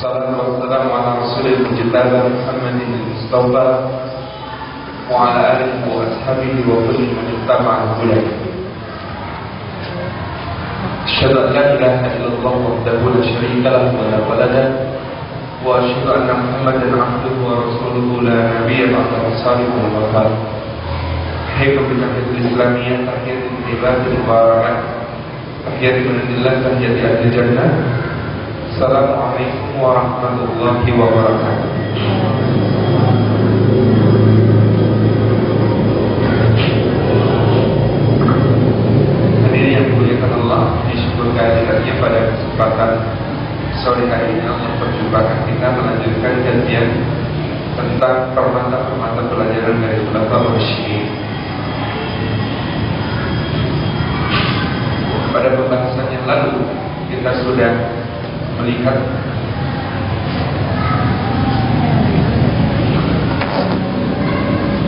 والصلاة والسلام على رسول المجتبى محمد المصطفى وعلى آله وأصحابه وكل من اتبع هداه. أشهد أن لا إله إلا الله وحده لا شريك له ولا ولد وأشهد أن محمدا عبده ورسوله لا نبي بعد رساله والوفاة أحييكم بتحية الإسلامية تحية العباد المباركة تحية من الله تحية أهل الجنة. Assalamualaikum warahmatullahi wabarakatuh. Hadirin yang dimuliakan Allah, disyukur kehadirannya pada kesempatan sore hari ini untuk perjumpaan kita melanjutkan kajian tentang permata-permata pelajaran dari Ulama Rasyidin. Pada pembahasan yang lalu kita sudah melihat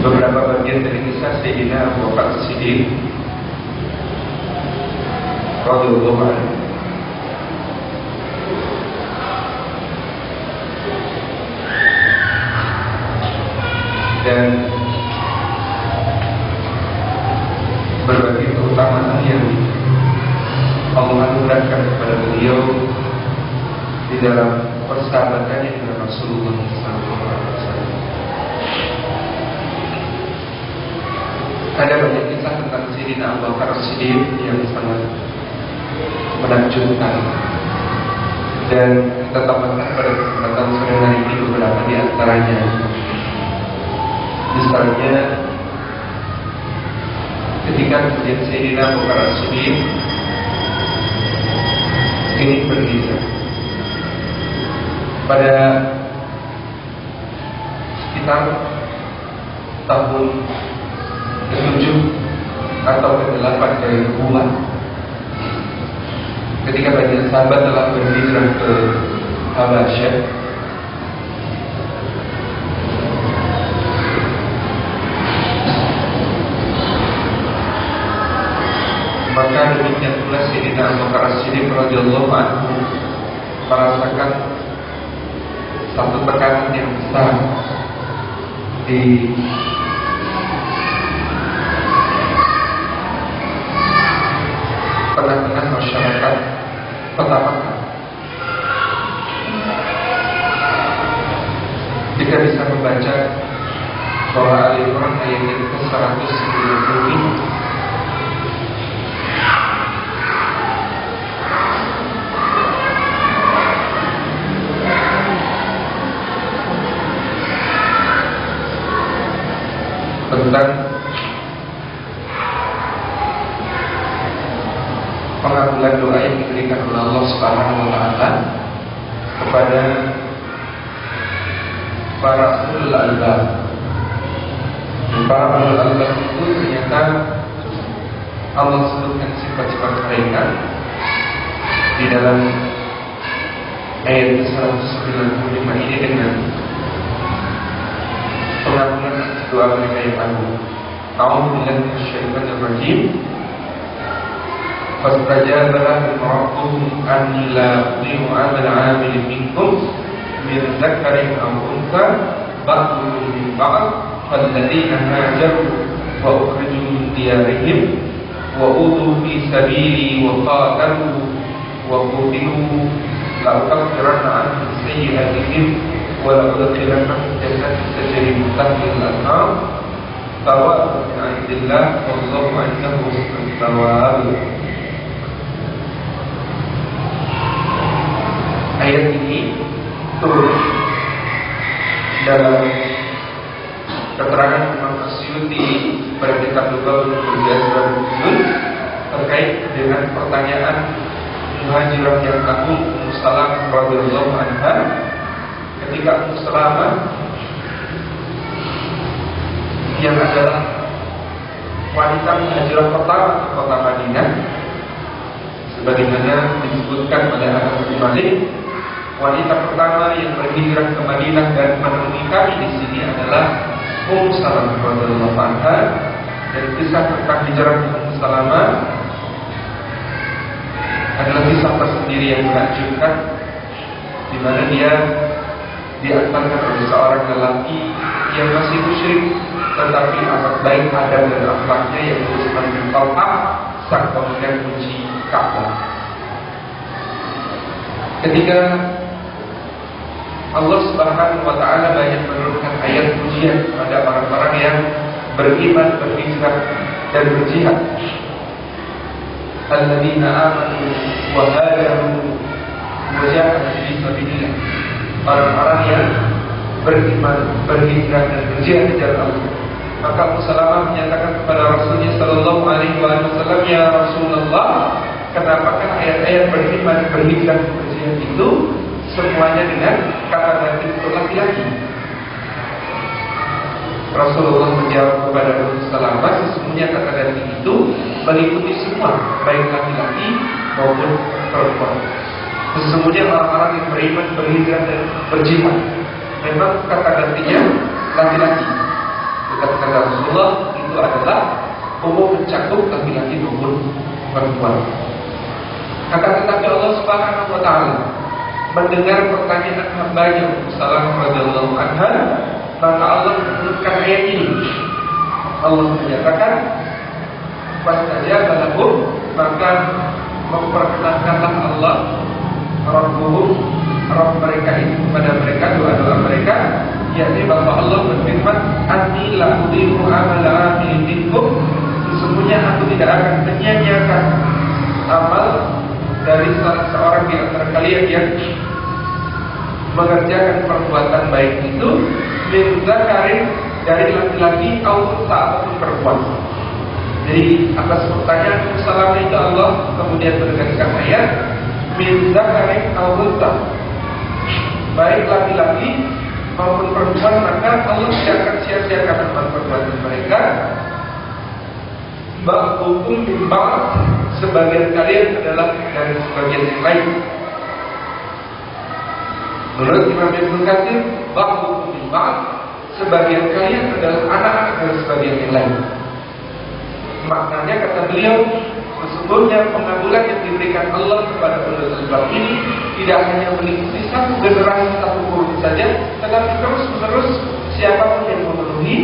beberapa bagian dari kisah Sayyidina Abu Bakar Siddiq radhiyallahu anhu. Dan di dalam persahabatannya dengan Rasulullah SAW. Ada banyak kisah tentang Sayyidina Abu Bakar Siddiq yang sangat menakjubkan dan kita tambahkan pada kesempatan sore hari ini beberapa di antaranya. Misalnya ketika kemudian Sayyidina Abu Siddiq ini berhijrah pada sekitar tahun ke-7 atau ke-8 dari bulan ketika banyak sahabat telah berhijrah ke Habasyah. Maka demikian pula Sayyidina Abu Bakar Siddiq radhiyallahu anhu merasakan satu tekanan yang besar di tengah-tengah masyarakat petamaka. Jika bisa membaca bahwa Al-Imran ayat ke-190 yang agung. A'udzu billahi minasyaitonir rajim. فاستجاب لهم ربهم أني لا أضيع عمل عامل منكم من ذكر أو أنثى بعضهم من بعض فالذين هاجروا وأخرجوا من ديارهم وأوذوا في سبيلي وقاتلوا وقتلوا لأكفرن عنهم سيئاتهم ولأدخلنهم جنات تجري من تحتها الأنهار Sawa min indillah wallahu indahu as-sawab. Ayat ini turun dalam keterangan Imam Asyuti pada kitab Lugal Nuzul terkait dengan pertanyaan muhajirah yang agung Musalam radhiyallahu anha ketika Musalamah yang adalah wanita muhajirah pertama kota Madinah. Sebagaimana disebutkan oleh Abu Malik wanita pertama yang berhijrah ke Madinah dan menemui kami di sini adalah Ummu Salamah radhiyallahu anha. Dan kisah tentang hijrah Ummu Salamah adalah kisah tersendiri yang menakjubkan di mana dia diantarkan oleh seorang lelaki yang masih musyrik tetapi amat baik adab dan akhlaknya yang bin Talha sang pemegang kunci Ka'bah. Ketika Allah Subhanahu wa taala banyak menurunkan ayat pujian kepada orang-orang yang beriman, berhijrah dan berjihad. Alladzina amanu wa hajaru wa jahadu sabilillah. Orang-orang yang beriman, berhijrah dan berjihad di jalan Allah. Maka Abu menyatakan kepada Rasulnya Sallallahu Alaihi Wasallam, Ya Rasulullah, kenapa kan ayat-ayat beriman, dan berjihad itu semuanya dengan kata ganti untuk laki-laki? Rasulullah menjawab kepada Abu Salamah, sesungguhnya kata ganti itu meliputi semua, baik laki-laki maupun perempuan. Sesungguhnya orang-orang yang beriman, berhijrah dan berjihad memang kata gantinya laki-laki. Kata Rasulullah itu adalah umum mencakup laki-laki maupun perempuan. Kata tetapi Allah Subhanahu wa taala mendengar pertanyaan hambanya Salam radhiyallahu anha, maka Allah menurunkan ayat ini. Allah menyatakan saja balahum maka memperkenalkanlah Allah Rabbuhum Rabb mereka itu kepada mereka doa-doa mereka yakni bahwa Allah berfirman anni la udhi'u amala amilin minkum sesungguhnya aku tidak akan menyia-nyiakan amal dari salah seorang di antara kalian yang mengerjakan perbuatan baik itu min zakarin dari laki-laki atau ataupun perempuan. Jadi atas pertanyaan salam itu Allah kemudian menegaskan ayat min zakarin atau baik laki-laki maupun perempuan maka Allah tidak akan sia-siakan amal perbuatan mereka. Hukum bimbang sebagian kalian adalah dari sebagian yang lain. Menurut Imam Ibn Katsir hukum bimbang sebagian kalian adalah anak-anak dari sebagian yang lain. Maknanya kata beliau Sesungguhnya pengabulan yang diberikan Allah kepada albab ini tidak hanya meliputi satu generasi satu kurun saja, tetapi terus menerus siapa pun yang memenuhi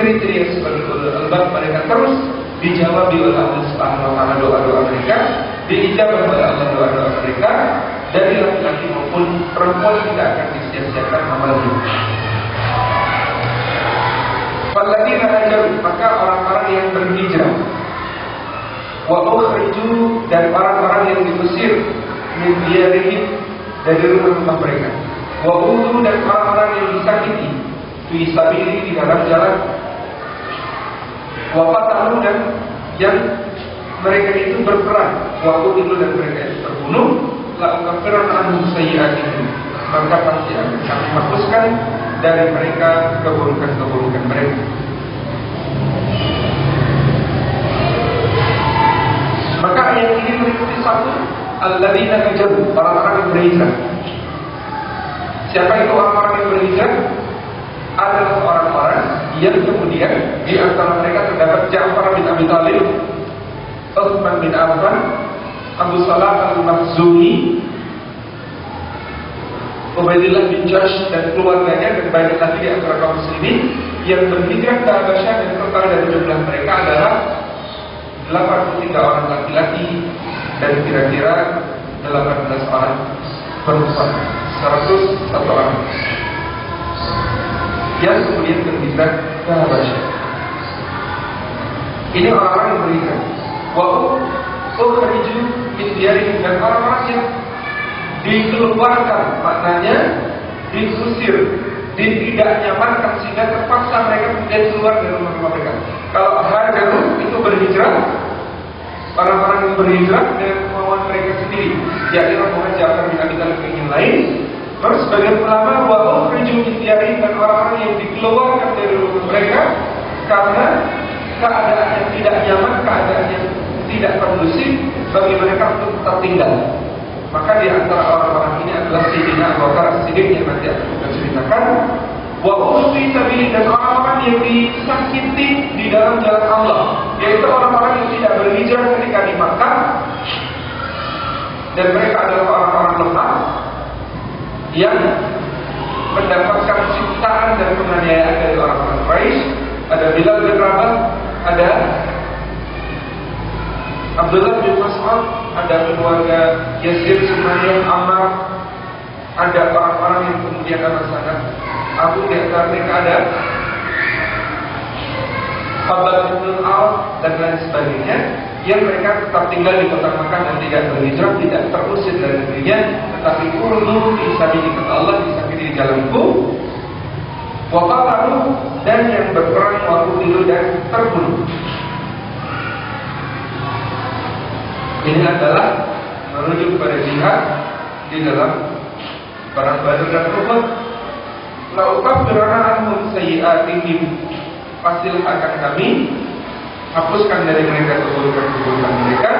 kriteria sebagai ulul albab mereka terus dijawab oleh Allah Subhanahu wa taala doa-doa mereka, diijabah oleh Allah doa-doa mereka dari laki-laki maupun perempuan tidak akan disia-siakan amalnya. Apalagi maka orang-orang yang berhijrah wa ukhriju dan orang-orang yang diusir min dari rumah-rumah mereka. Wa dan orang-orang yang disakiti fi sabili di dalam jalan. Wa qatalu dan yang mereka itu berperang. Wa itu dan mereka itu terbunuh. La ukaffiran anhum sayyi'atihim. Maka pasti akan kami hapuskan dari mereka keburukan-keburukan mereka Ayat ini meliputi satu Alladzina kajabu Orang-orang yang berhijrah Siapa itu orang-orang yang berhijrah? Adalah orang-orang yang kemudian Di antara mereka terdapat Ja'far bin Abi Talib Uthman bin Affan Abu Salah al-Mahzumi Ubaidillah bin Jash dan keluarganya dan banyak lagi di antara kaum muslimin yang berhijrah ke Habasyah dan total dari jumlah mereka adalah 83 orang laki-laki dan kira-kira 18 orang perempuan. 101 orang. Yang kemudian berhijrah ke Habasyah ini orang-orang yang berhijrah wa ukhriju min diarihim dan orang-orang yang dikeluarkan. Maknanya diusir tidak nyamankan sehingga terpaksa mereka kemudian keluar dari rumah-rumah mereka. Kalau hajaru itu berhijrah, orang-orang yang berhijrah dengan kemauan mereka sendiri, yakni rombongan Ja'far bin Abi Talib yang lain. Terus sebagian ulama bahwa ukhriju istiari dan orang-orang yang dikeluarkan dari rumah mereka karena keadaan yang tidak nyaman, keadaan yang tidak kondusif bagi mereka untuk tetap tinggal. Maka di antara orang-orang ini adalah Sayyidina Abu Bakar Siddiq yang nanti akan kita ceritakan. Wa usfi sabili dan orang-orang yang disakiti di dalam jalan Allah, yaitu orang-orang yang tidak berhijrah ketika di Makkah dan mereka adalah orang-orang lemah. yang mendapatkan siksaan dan penganiayaan dari orang-orang Quraisy. Ada Bilal bin Rabah, ada Abdullah bin Mas'ud, ada keluarga Yasir Sumayyah Ammar, ada orang-orang yang kemudian anak sana. Abu di antara mereka ada bin Al dan lain sebagainya yang mereka tetap tinggal di kota Makkah dan tidak berhijrah, tidak terusir dari negerinya, tetapi urdu disabili kata Allah, disabili di jalanku. Waqatalu dan yang berperang waktu itu dan terbunuh. Ini adalah menuju kepada jihad di dalam perang Badar dan Uhud. Laukaf anhum sayyi'atihim Pastilah akan kami hapuskan dari mereka keburukan-keburukan mereka.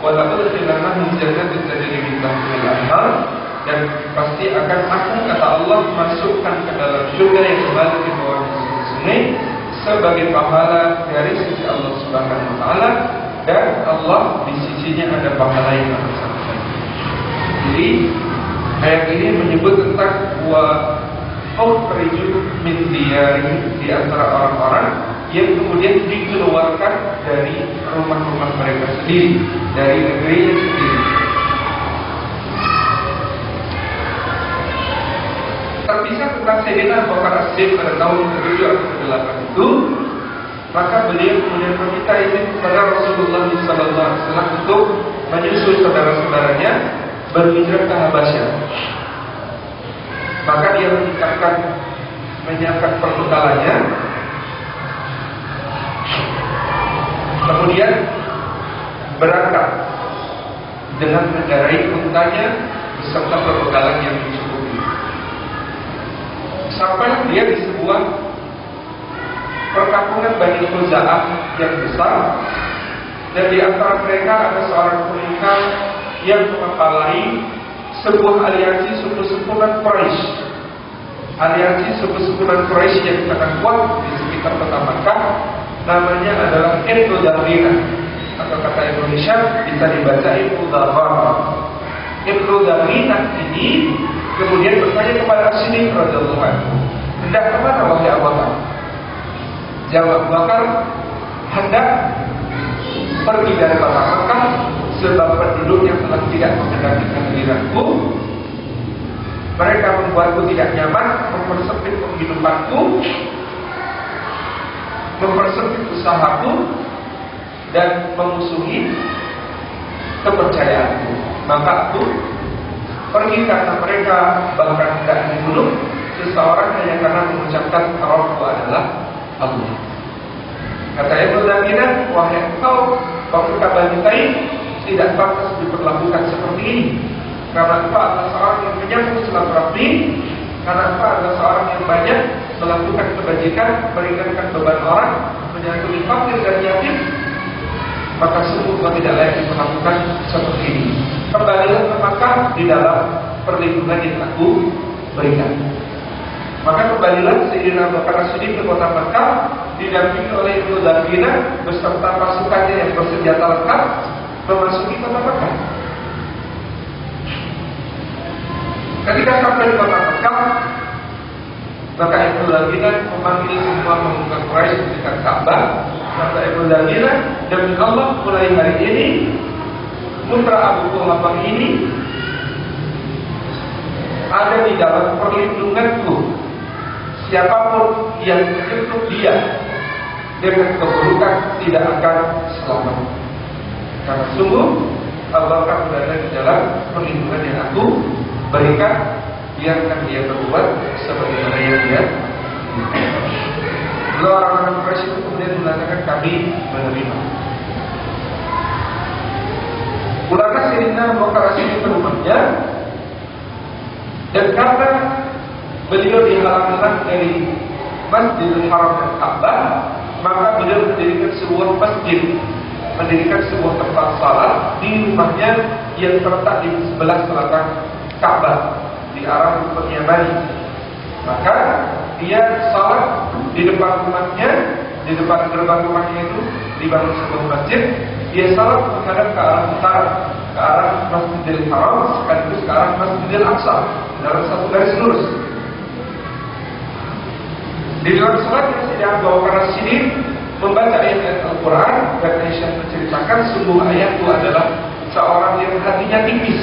Walaupun khilafahum jannatin tajri min tahtiha al dan pasti akan aku kata Allah masukkan ke dalam surga yang kembali di bawah sungai sebagai pahala dari sisi Allah Subhanahu wa taala dan Allah di sisinya ada pahala yang akan sampai. Jadi ayat ini menyebut tentang wa ukhriju min diyari di antara orang-orang yang kemudian dikeluarkan dari rumah-rumah mereka sendiri, dari negerinya sendiri. Terpisah tentang Sayyidina Abu Bakar pada tahun ke-7 atau ke-8 itu, maka beliau kemudian meminta izin kepada Rasulullah SAW untuk menyusul saudara-saudaranya berhijrah ke Habasyah. Maka dia menyiapkan menyiapkan perbekalannya Kemudian berangkat dengan mengendarai untanya beserta perbekalan yang mencukupi. Sampai dia di sebuah perkampungan Bani Khuza'ah yang besar dan di antara mereka ada seorang penikah yang mengepalai sebuah aliansi suku sukunan Quraisy. Aliansi suku sukunan Quraisy yang sangat kuat di sekitar kota Makkah namanya adalah Ibnu Darwina atau kata Indonesia bisa dibaca Ibnu Darwara. Ibnu Darwina ini kemudian bertanya kepada Siddiq radhiyallahu hendak ke mana wahai Bakar? Jawab Bakar, hendak pergi dari kota Mekah sebab yang telah tidak mengenal kehadiranku mereka membuatku tidak nyaman, mempersempit penghidupanku, mempersempit usahaku dan memusuhi kepercayaanku. Maka aku pergi karena mereka bahkan tidak dibunuh seseorang hanya karena mengucapkan Rabbu adalah Allah. Kata Ibnu Daminah, wahai engkau, waktu kabar tidak pantas diperlakukan seperti ini. Karena engkau adalah seorang yang menyambut silaturahmi, karena engkau adalah seorang yang banyak melakukan kebajikan, meringankan beban orang, menyantuni fakir dan yatim, maka sungguh kau tidak layak diperlakukan seperti ini. Kembalilah ke Makkah di dalam perlindungan yang aku berikan. Maka kembalilah Sayyidina Bakar Siddiq ke kota Makkah didampingi oleh Ibnu Darbina beserta pasukannya yang bersenjata lengkap memasuki kota Makkah. Ketika sampai di kota Makkah, maka Ibnu Labina memanggil semua pemuka Quraisy di dekat Ka'bah. Maka Ibnu Labina demi Allah mulai hari ini putra Abu Quhafah ini ada di dalam perlindunganku. Siapa pun yang menyentuh dia dengan keburukan tidak akan selamat. Karena sungguh Abu Bakar berada di dalam perlindungan yang aku berikan biarkan dia berbuat sebagaimana yang dia Lalu orang-orang itu kemudian mengatakan kami menerima. Ulama Sirina Bakar ini rumahnya dan karena beliau dihalang-halang dari Masjidil Haram dan Ka'bah, maka beliau mendirikan sebuah masjid, mendirikan sebuah tempat salat di rumahnya yang terletak di sebelah selatan Ka'bah di arah Rukun Yamani. Maka dia salat di depan rumahnya, di depan gerbang rumahnya itu dibangun sebuah masjid. Dia salat menghadap ke arah utara, ke arah Masjidil Haram sekaligus ke arah Masjidil Aqsa. dalam satu garis lurus. Di dalam yang sedang bawa para sidik membaca ayat-ayat Al-Quran dan Aisyah menceritakan sungguh ayat itu adalah seorang yang hatinya tipis.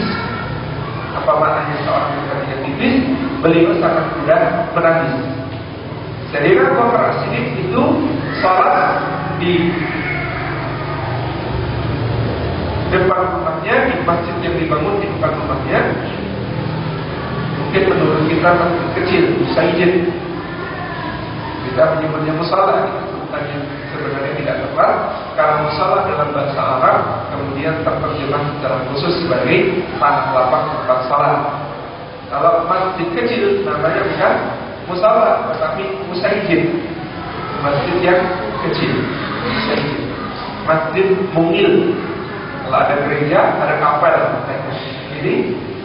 Apa maknanya seorang yang hatinya tipis? Beliau sangat mudah menangis. Jadi Abu Bakar As-Siddiq itu salat di depan rumahnya di masjid yang dibangun di depan rumahnya mungkin menurut kita masjid kecil Sayyid kita menyebutnya musola sebutan yang sebenarnya tidak tepat karena musola dalam bahasa Arab kemudian terjemah secara khusus sebagai tanah lapang tempat sholat kalau masjid kecil namanya bukan musola tetapi musayyid masjid yang kecil. Masjid mungil. Kalau ada gereja ada kapel jadi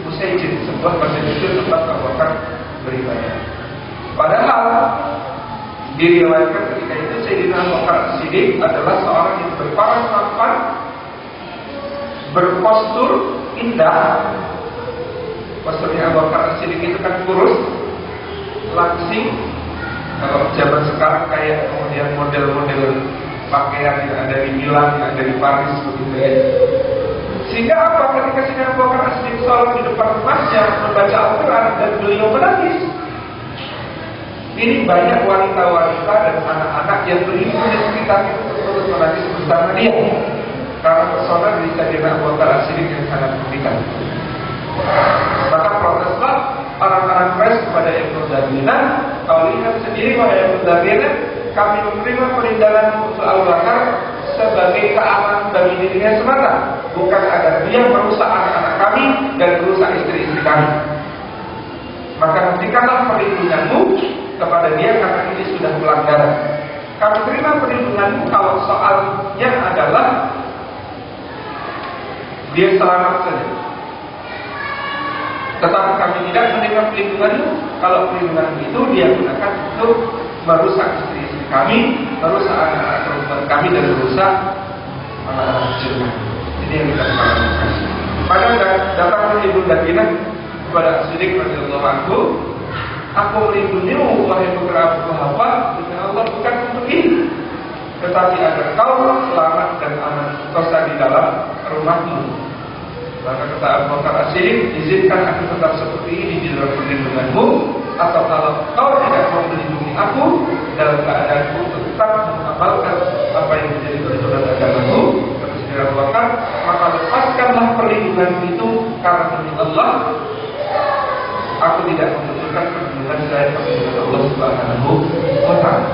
musayyid sebuah masjid kecil tempat Abu beribadah. Padahal diriwayatkan ketika itu Sayyidina Bakar Siddiq adalah seorang yang berparas tampan berpostur indah. Posturnya Abu Bakar Siddiq itu kan kurus langsing. Kalau zaman sekarang kayak kemudian model-model pakaian yang ada di Milan, yang ada di Paris begitu ya. Sehingga apa? Ketika Sayyidina Abu Bakar Siddiq sholat di depan rumahnya membaca Al-Quran dan beliau menangis ini banyak wanita-wanita dan anak-anak yang beribu di sekitar itu terus menangis bersama dia karena persona dari Sayyidina Abu Bakar Siddiq yang sangat mengerikan. Maka proteslah orang-orang Quraisy kepada Ibnu Darina, kau lihat sendiri wahai Ibnu Darina, kami menerima perindahan untuk Abu Bakar sebagai keamanan bagi dirinya semata, bukan agar dia merusak anak-anak kami dan merusak istri-istri kami. Maka hentikanlah perlindunganmu kepada dia karena ini sudah pelanggaran. Kami terima perlindunganmu kalau soalnya adalah dia selamat saja. Tetapi kami tidak menerima perlindunganmu kalau perlindungan itu dia gunakan untuk merusak istri-istri kami, merusak anak-anak perempuan kami dan merusak anak-anak. Ini yang kita lakukan. Pada datang Ibu Dakinah kepada Siddiq radhiyallahu anhu Aku melindungimu wahai putra Abu Kuhafa Demi Allah bukan untuk ini. Tetapi agar kau selamat dan aman Kosa di dalam rumahmu. Maka kata Abu Bakar Izinkan aku tetap seperti ini di dalam perlindunganmu Atau kalau kau tidak mau melindungi aku Dalam keadaanku tetap mengamalkan Apa yang menjadi peraturan agamamu Abu Bakar Maka lepaskanlah perlindungan itu Karena demi Allah Aku tidak membutuhkan perlindungan selain perlindungan Allah Subhanahu wa taala.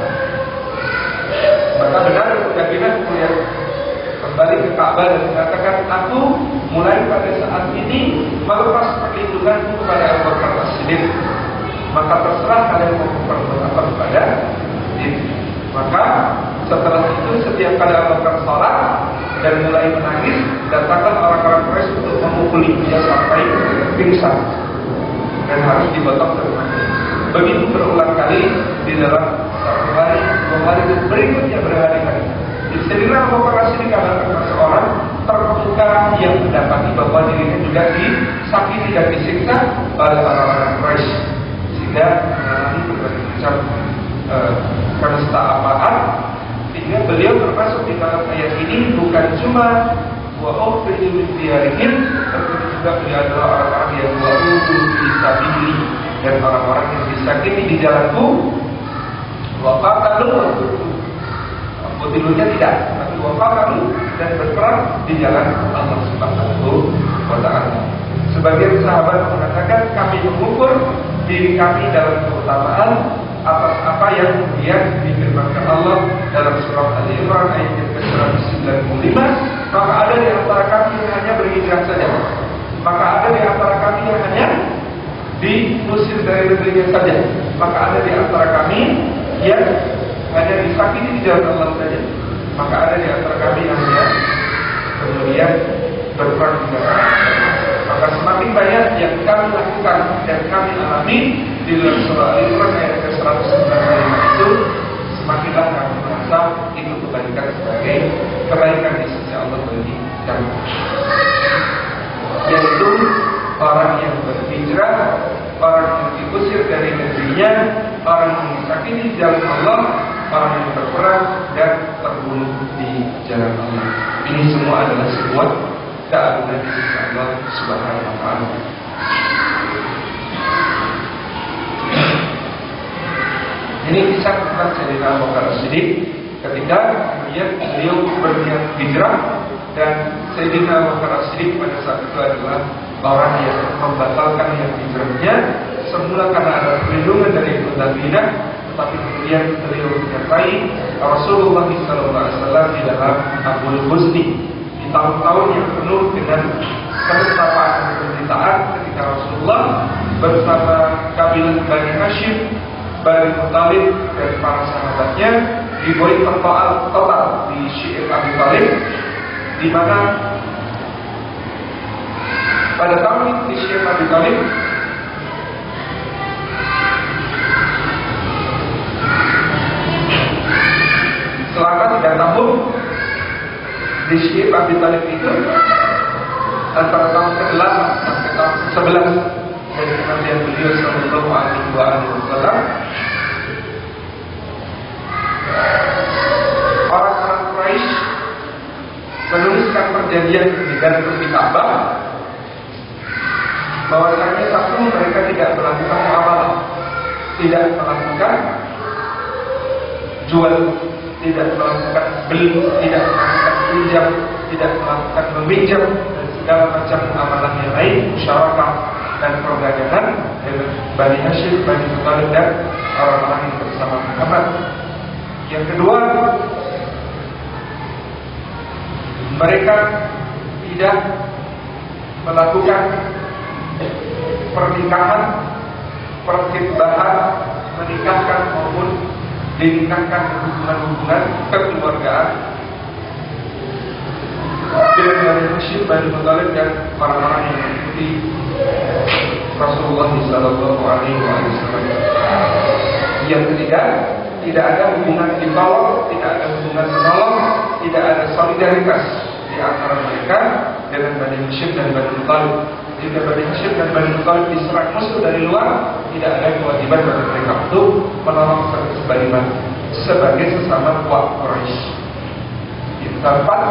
Maka benar keyakinan kemudian kembali ke Ka'bah dan mengatakan aku mulai pada saat ini melepas perlindunganku kepada Abu Bakar As-Siddiq. Maka terserah kalian mau berbuat apa kepada diri. Maka setelah itu setiap kali Abu Bakar dan mulai menangis, datanglah orang-orang Quraisy untuk memukuli dia sampai pingsan dan harus dipotong termati. Begitu berulang kali di dalam satu hari, dua hari, berikutnya berhari-hari. Di sinilah operasi dikabarkan seorang terbuka yang mendapati bahwa dirinya juga disakiti dan disiksa oleh orang-orang Quraisy sehingga mengalami berbagai macam uh, apaan sehingga beliau termasuk di dalam ayat ini bukan cuma wa ukhriju min diyarihim. Tetapi juga beliau adalah orang-orang yang wa'udu fisabili dan orang-orang yang disakiti di jalanku. Wa qatalu Kutilunya tidak, tapi wafakalu dan berperang di jalan Allah Subhanahu wa taala. Sebagian sahabat mengatakan kami mengukur diri kami dalam keutamaan atas apa yang kemudian difirmankan Allah dalam surah Al Imran ayat yang ke-195 maka ada di antara kami yang hanya berhijrah saja. Maka ada di antara kami yang hanya diusir dari negerinya saja. Maka ada di antara kami yang hanya disakiti di jalan Allah saja. Maka ada di antara kami yang hanya kemudian berperang di jalan maka semakin banyak yang kami lakukan dan kami alami di dalam surah Al-Imran ayat ke-195 itu semakinlah kami merasa itu kebaikan sebagai kebaikan di sisi Allah bagi kami. Yaitu orang yang berhijrah, orang yang diusir dari negerinya, orang yang disakiti jalan Allah, orang yang berperang dan terbunuh di jalan Allah. Ini semua adalah sebuah keagungan Allah Subhanahu wa taala. Ini kisah tentang Sayyidina Abu Bakar ketika kemudian beliau berniat hijrah dan Sayyidina Abu Bakar pada saat itu adalah orang yang membatalkan yang hijrahnya semula karena ada perlindungan dari Madinah tetapi kemudian beliau menyertai Rasulullah SAW di dalam Abul Husni tahun-tahun yang penuh dengan kenestapaan dan penderitaan ketika Rasulullah bersama kabilah Bani Hashim Bani Muttalib dan para sahabatnya dibuat total total di Syiir Abi Talib di mana pada tahun di Syiir Abi Talib selama tiga tahun di Syiir Abi Talib itu antara tahun ke-8 sampai tahun ke-11 dari kematian beliau sallallahu alaihi wasallam orang-orang Quraisy menuliskan perjanjian dengan Turki Ka'bah bahwasanya satu mereka tidak melakukan amalan, tidak melakukan jual, tidak melakukan beli, tidak melakukan pinjam, tidak melakukan meminjam dan segala macam amalan yang lain, musyarakah dan perdagangan dengan Bani Hashim, Bani Muttalib dan orang-orang yang bersama Muhammad. Yang kedua, mereka tidak melakukan pernikahan, perkhidmatan, menikahkan maupun dinikahkan hubungan-hubungan kekeluargaan dengan Hashim, Bani Muttalib dan orang-orang yang mengikuti Rasulullah Sallallahu Alaihi Wasallam. Yang ketiga, tidak ada hubungan ditolong, tidak ada hubungan menolong, tidak ada solidaritas di antara mereka dengan Bani Hashim dan Bani Muttalib. Jika Bani Hashim dan Bani Muttalib diserang musuh dari luar, tidak ada kewajiban bagi mereka untuk menolong Bani sebagai sesama kuat Quraisy. Yang keempat,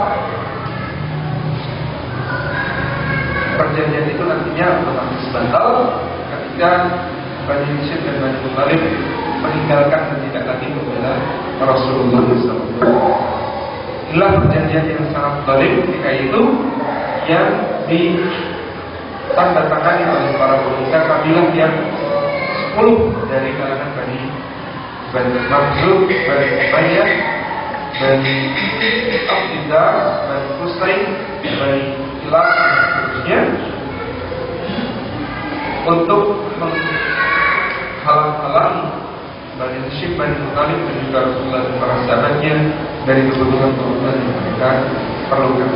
perjanjian itu nantinya otomatis batal ketika Bani Hashim dan Bani Muttalib meninggalkan dan tidak lagi membela Rasulullah SAW. Inilah perjanjian yang sangat baik ketika itu yang ditandatangani oleh para pemuka kabilah yang sepuluh dari kalangan Bani Bani Maksud, Bani Umayyah, Bani Abdillah, Bani Kusai, Bani Kilab dan seterusnya untuk menghalang-halangi Bani Hashim, Bani Muttalib dan juga Rasulullah dan para sahabatnya dari kebutuhan-kebutuhan yang mereka perlukan.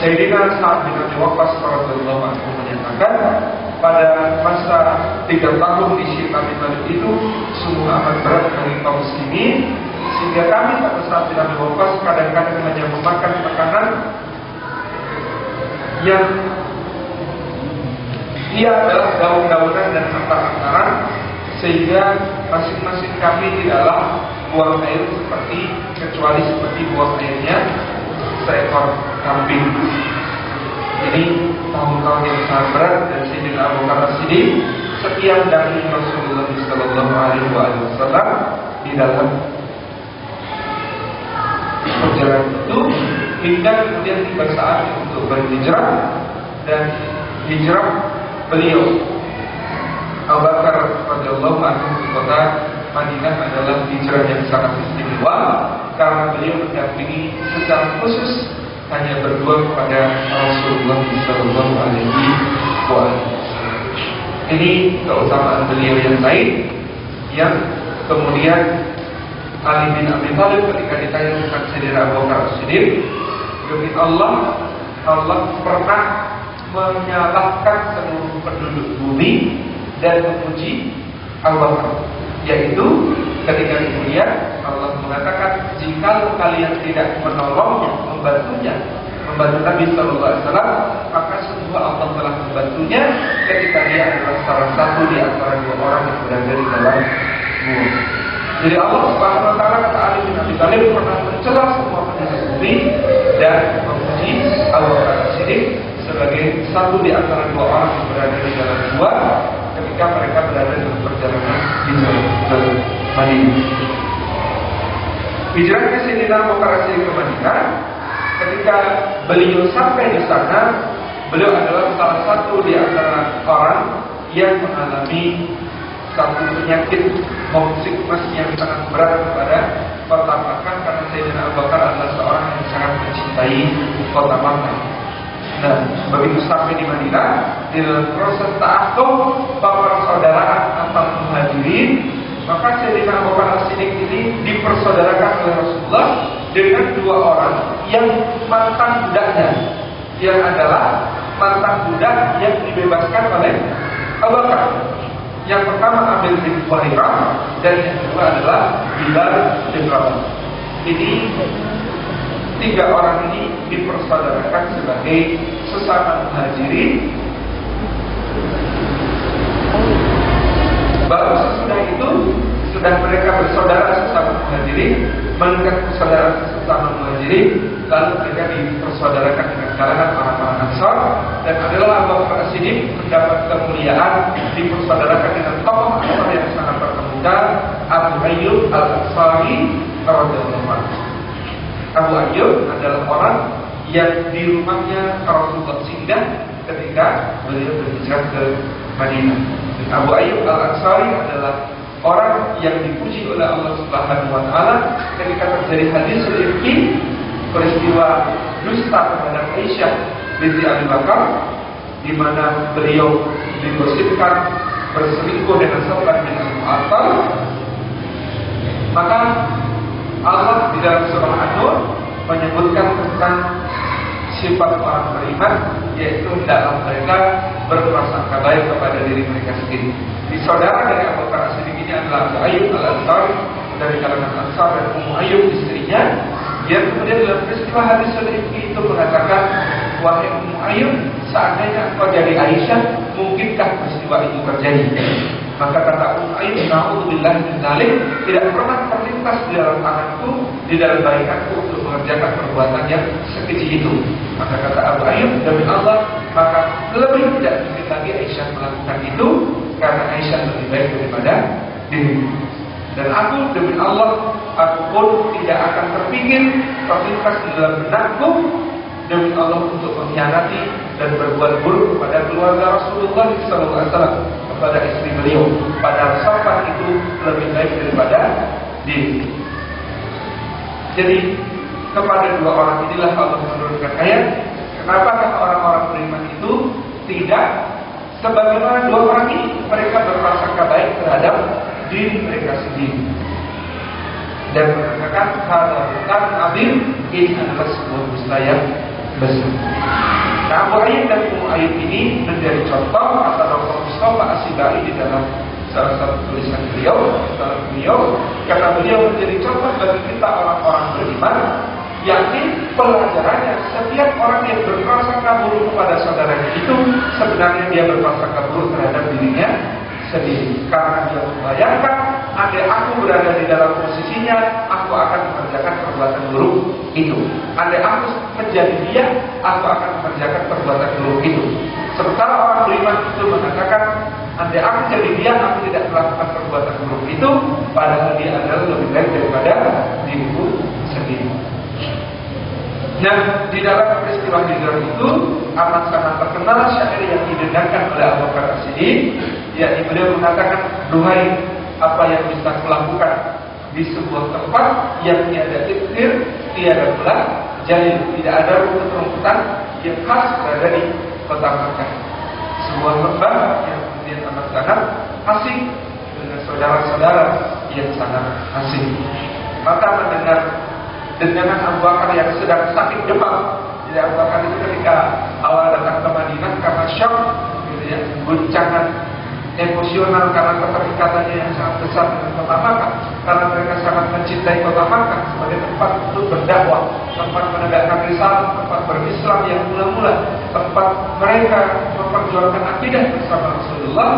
Sayyidina Sa'ad bin Abi Waqqas radhiyallahu anhu menyatakan pada masa tiga tahun di Syekh Abi Talib itu sungguh amat berat bagi kaum muslimin sehingga kami pada saat bin Abi Waqqas kadang-kadang hanya memakan makanan yang dia adalah daun-daunan dan akar-akaran sehingga masing-masing kami tidaklah buang air seperti kecuali seperti buang airnya seekor kambing. Ini tahun-tahun yang sangat berat dan Sayyidina Abu Bakar Siddiq setiap dari Rasulullah Sallallahu Alaihi Wasallam di dalam perjalanan itu hingga kemudian tiba saat untuk berhijrah dan hijrah beliau Abu Bakar radhiyallahu anhu di kota Madinah adalah hijrah yang sangat istimewa karena beliau mendampingi secara khusus hanya berdua kepada Rasulullah Sallallahu Alaihi Wasallam. Ini keutamaan beliau yang lain yang kemudian Ali bin Abi Thalib ketika ditanya tentang Sayyidina Abu Bakar Siddiq demi Allah Allah pernah menyalahkan seluruh penduduk bumi dan memuji Allah yaitu ketika kemudian Allah mengatakan jika kalian tidak menolongnya, membantunya, membantu Nabi Shallallahu Alaihi Wasallam, maka semua Allah telah membantunya ketika dia adalah salah satu di antara dua orang yang berada di dalam gua. Jadi Allah Subhanahu Wa Taala kata Ali bin Abi Thalib pernah mencela semua bumi dan memuji Abu Bakar Siddiq sebagai satu di antara dua orang yang berada di dalam gua ketika mereka berada dalam perjalanan di jalan Madinah. Hijrahnya Sayyidina Abu Bakar Siddiq ke Madinah ketika beliau sampai di sana, beliau adalah salah satu di antara orang yang mengalami satu penyakit homesickness yang sangat berat kepada kota Makkah karena Sayyidina Abu Bakar adalah seorang yang sangat mencintai kota Makkah. Nah, begitu sampai di Madinah, di dalam proses ta'akum persaudaraan antar muhajirin, maka Sayyidina Abu Bakar Siddiq ini dipersaudarakan oleh Rasulullah dengan dua orang yang mantan budaknya yang adalah mantan budak yang dibebaskan oleh Abu Bakar. Yang pertama Amir bin Khalifah dan yang kedua adalah Bilal bin Rabah. Ini tiga orang ini dipersaudarakan sebagai sesama muhajirin. Baru sesudah itu sudah mereka bersaudara sesama muhajirin, meningkat persaudaraan sesama muhajirin, lalu mereka dipersaudarakan dengan kalangan orang-orang Ansar dan adalah Abu Bakar Siddiq mendapat kemuliaan dipersaudarakan dengan tokoh Ansar yang sangat terkemuka Abu Ayyub Al Ansari anhu. Abu Ayyub adalah orang yang di rumahnya Rasulullah singgah ketika beliau berhijrah ke Madinah. Abu Ayyub Al Ansari adalah orang yang dipuji oleh Allah Subhanahu wa taala ketika terjadi hadis rifki peristiwa dusta terhadap Aisyah binti Abi Bakar di mana beliau digosipkan berselingkuh dengan Sofyan bin Al maka Allah di dalam surah An-Nur menyebutkan tentang sifat orang beriman yaitu dalam mereka berprasangka baik kepada diri mereka sendiri. Di saudara dari Abu Bakar Siddiq ini adalah Abu Ayyub al Ansari dari kalangan Ansar dan Ummu Ayyub istrinya. Dia kemudian dalam peristiwa hadis sedikit itu mengatakan, wahai Ummu Ayyub, seandainya engkau jadi Aisyah, mungkinkah peristiwa itu terjadi? Maka kata Ummu Ayyub, Naudzubillah min tidak pernah terlintas di dalam tanganku, di dalam untuk mengerjakan perbuatan yang sekecil itu. Maka kata Abu Ayyub, demi Allah, maka lebih tidak mungkin lagi Aisyah melakukan itu karena Aisyah lebih baik daripada diriku. Dan aku demi Allah, aku pun tidak akan terpikir terlintas di dalam benakku demi Allah untuk mengkhianati dan berbuat buruk kepada keluarga Rasulullah SAW kepada istri beliau. Padahal sahabat itu lebih baik daripada diri. Jadi kepada dua orang inilah Allah menurunkan ayat. Kenapa orang-orang beriman itu tidak sebagaimana dua orang ini mereka berprasangka baik terhadap diri mereka sendiri dan mengatakan kalau bukan azim ini adalah sebuah dusta yang besar. Nah, Abu Ayyub dan Ummu Ayyub ini menjadi contoh kata Dr. Mustafa Asibari di dalam salah satu tulisan beliau, dalam beliau, kata beliau menjadi contoh bagi kita orang-orang beriman yakni pelajarannya. Setiap orang yang berprasangka buruk kepada saudaranya itu sebenarnya dia berprasangka buruk terhadap dirinya sendiri. Karena dia membayangkan adik aku berada di dalam posisinya aku akan mengerjakan perbuatan buruk itu. Adik aku menjadi dia aku akan mengerjakan perbuatan buruk itu. Sementara orang beriman itu mengatakan adik aku jadi dia aku tidak melakukan perbuatan buruk itu padahal dia adalah lebih baik daripada diriku sendiri Nah, di dalam peristiwa hijrah itu amat sangat terkenal syair yang didengarkan oleh Abu Bakar Siddiq, yakni beliau mengatakan, "Duhai, apa yang bisa kulakukan di sebuah tempat yang tiada iktir, tiada pula jalil, tidak ada rumput-rumputan yang khas berada di kota Makkah. Sebuah lembah yang kemudian amat sangat asing dengan saudara-saudara yang sangat asing. Maka mendengar dengan Abu Bakar yang sedang sakit demam. Jadi Abu Bakar itu ketika awal datang ke Madinah karena shock, gitu ya, guncangan emosional karena keterikatannya yang sangat besar dengan kota Makkah karena mereka sangat mencintai kota Makkah sebagai tempat untuk berdakwah tempat menegakkan risalah tempat berislam yang mula-mula tempat mereka memperjuangkan akidah bersama Rasulullah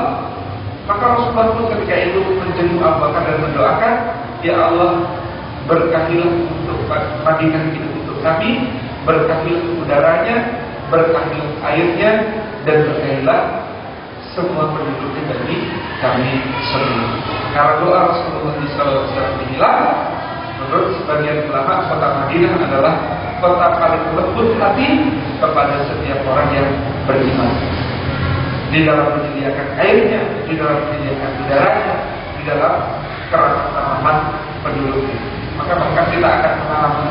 maka Rasulullah pun ketika itu menjenguk Abu Bakar dan mendoakan ya Allah berkahilah untuk Madinah itu untuk kami berkahilah udaranya berkahilah airnya dan berkahilah semua penduduknya bagi kami semua. Karena doa Rasulullah SAW inilah menurut sebagian ulama kota Madinah adalah kota paling lembut hati kepada setiap orang yang beriman. Di dalam menyediakan airnya, di dalam menyediakan udaranya, di dalam keramahan penduduknya. Maka maka kita akan mengalami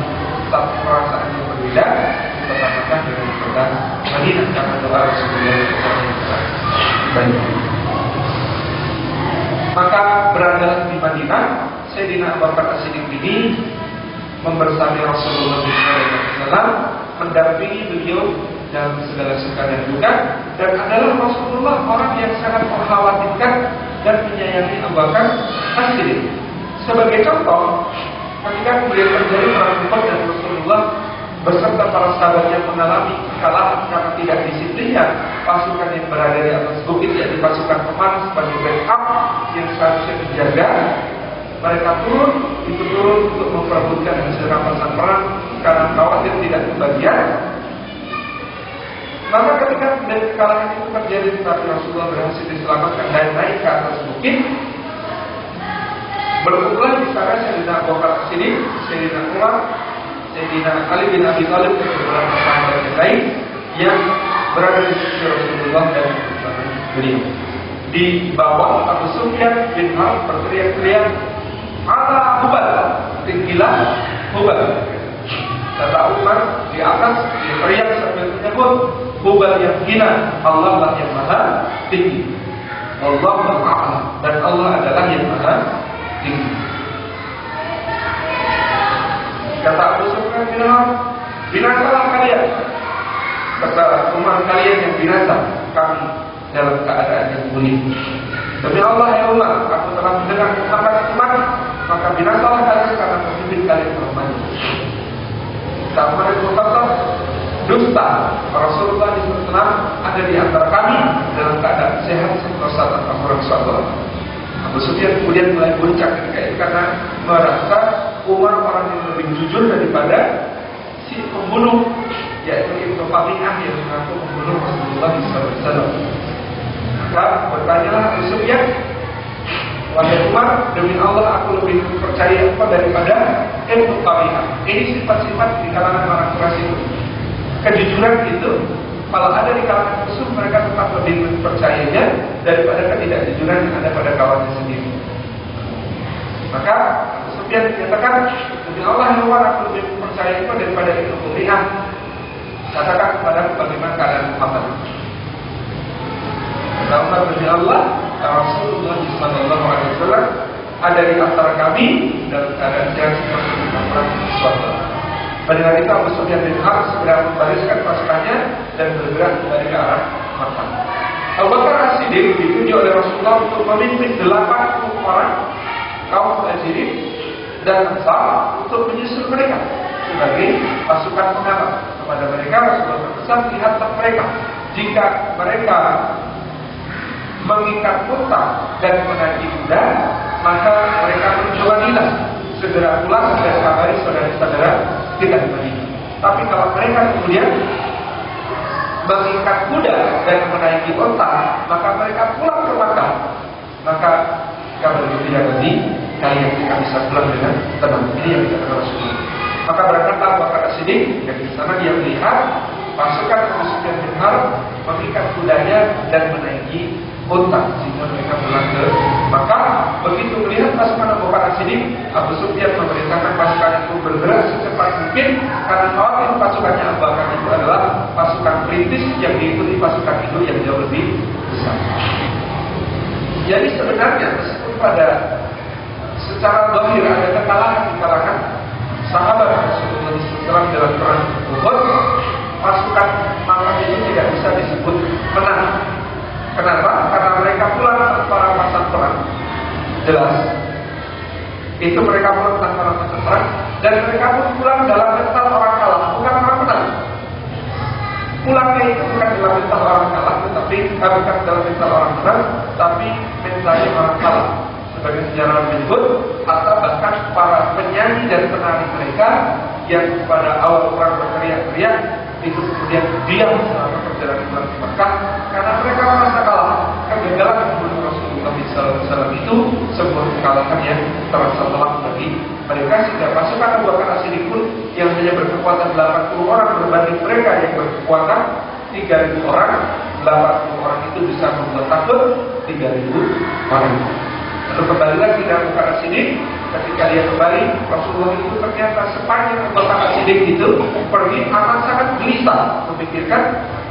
satu perasaan yang berbeda di kota Makkah dengan kota Madinah karena doa Rasulullah SAW. Baik. Maka berada di Madinah, Sayyidina Abu Bakar As-Siddiq ini membersami Rasulullah SAW, mendampingi beliau dalam segala suka dan duka, dan adalah Rasulullah orang yang sangat mengkhawatirkan dan menyayangi Abu Bakar As-Siddiq. Sebagai contoh, ketika kemudian terjadi perang Uhud dan Rasulullah beserta para sahabat yang mengalami kekalahan karena tidak disiplinnya pasukan yang berada di atas bukit yaitu pasukan pemanas sebagai backup yang seharusnya dijaga mereka turun itu turun untuk memperebutkan hasil rampasan perang karena khawatir tidak kebagian maka ketika dari kekalahan itu terjadi tetapi Rasulullah berhasil diselamatkan dan naik ke atas bukit berkumpulan di sana Sayyidina Abu Bakar sini Sayyidina Umar Sayyidina Ali bin Abi Thalib dan beberapa sahabat yang lain yang berada di sisi Rasulullah dan beliau. Di bawah Abu Sufyan bin Harb berteriak-teriak ala Hubal, tinggilah Hubal. Kata Umar di atas teriak sambil menyebut Hubal yang hina, Allah lah yang maha tinggi. Allah maha dan Allah adalah yang maha tinggi. Kata Abu Sufyan bin binasalah kalian. Kata Umar kalian yang binasa, kami dalam keadaan yang unik. Demi Allah ya Umar, aku telah mendengar Muhammad umat, maka binasalah kalian karena pemimpin kalian Muhammad. Kata Umar bin Khattab, dusta Rasulullah SAW ada di antara kami dalam keadaan sehat sentosa tanpa Rasulullah. Abu Sufyan kemudian mulai puncak ketika itu karena merasa Umar orang yang lebih jujur daripada si pembunuh yaitu Ibnu Fatimah yang mengaku membunuh Rasulullah SAW. Maka bertanyalah Abu Sufyan, Wahai Umar, demi Allah aku lebih percaya apa daripada Ibnu Fatimah. Ini sifat-sifat di kalangan orang Quraisy itu. Kejujuran itu kalau ada di kalangan musuh mereka tetap lebih percayanya daripada ketidakjujuran yang ada pada kawannya sendiri. Maka Sufyan dikatakan, demi Allah yang luar aku lebih percaya itu daripada itu kuliah. Katakan kepada bagaimana keadaan Muhammad. Umar demi Allah, Rasulullah Sallallahu Alaihi Wasallam ada di antara kami dalam keadaan yang seperti orang suatu. Mendengar itu Abu Sufyan bin Harb segera membariskan pasukannya dan bergerak ke arah Makkah. Abu Bakar As-Siddiq ditunjuk oleh Rasulullah untuk memimpin 80 orang kaum Muhajirin dan Ansar untuk menyusul mereka sebagai pasukan pengawal kepada mereka Rasulullah berpesan lihatlah mereka jika mereka mengikat unta dan menaiki kuda maka mereka berjualan segera pulang dan kabari saudara-saudara kita di Madinah. Tapi kalau mereka kemudian mengikat kuda dan menaiki unta, maka mereka pulang ke Makkah. Maka kalau tidak nanti kalian tidak bisa pulang dengan tenang. Ini yang dikatakan Rasulullah. Maka berkata Bakar sini dan di sana dia melihat pasukan Abu Sufyan bin mengikat kudanya dan menaiki unta sehingga mereka pulang ke maka begitu melihat pasukan Abu Bakar sini Abu Sufyan memerintahkan pasukan itu bergerak secepat mungkin karena khawatir pasukannya Abu Bakar itu adalah pasukan perintis yang diikuti pasukan itu yang jauh lebih besar. Jadi sebenarnya meskipun pada secara dohir ada kekalahan di kalangan sahabat Rasulullah SAW dalam perang Uhud, pasukan Makkah itu tidak bisa disebut menang. Kenapa? Karena mereka pulang tanpa rampasan perang. Jelas. Itu mereka pulang tanpa rampasan perang dan mereka pun pulang dalam mental orang kalah, bukan orang menang. Pulangnya itu bukan dalam mental orang kalah, tetapi bukan dalam mental orang menang, tapi mentalnya orang kalah. Sebagai sejarah menyebut, atau bahkan para penyanyi dan penari mereka yang pada awal perang berteriak-teriak itu kemudian diam selama perjalanan ke Mekah karena mereka merasa kalah. Kegagalan membunuh Rasulullah SAW itu sebuah kekalahan yang terasa telak bagi mereka sehingga pasukan Abu Bakar Asyidi pun yang hanya berkekuatan 80 orang berbanding mereka yang berkekuatan 3000 orang 80 orang itu bisa membuat takut 3000 orang Lalu kembali lagi dalam Abu Bakar Ketika dia kembali Rasulullah itu ternyata sepanjang Abu Bakar Siddiq itu Pergi amat sangat gelisah Memikirkan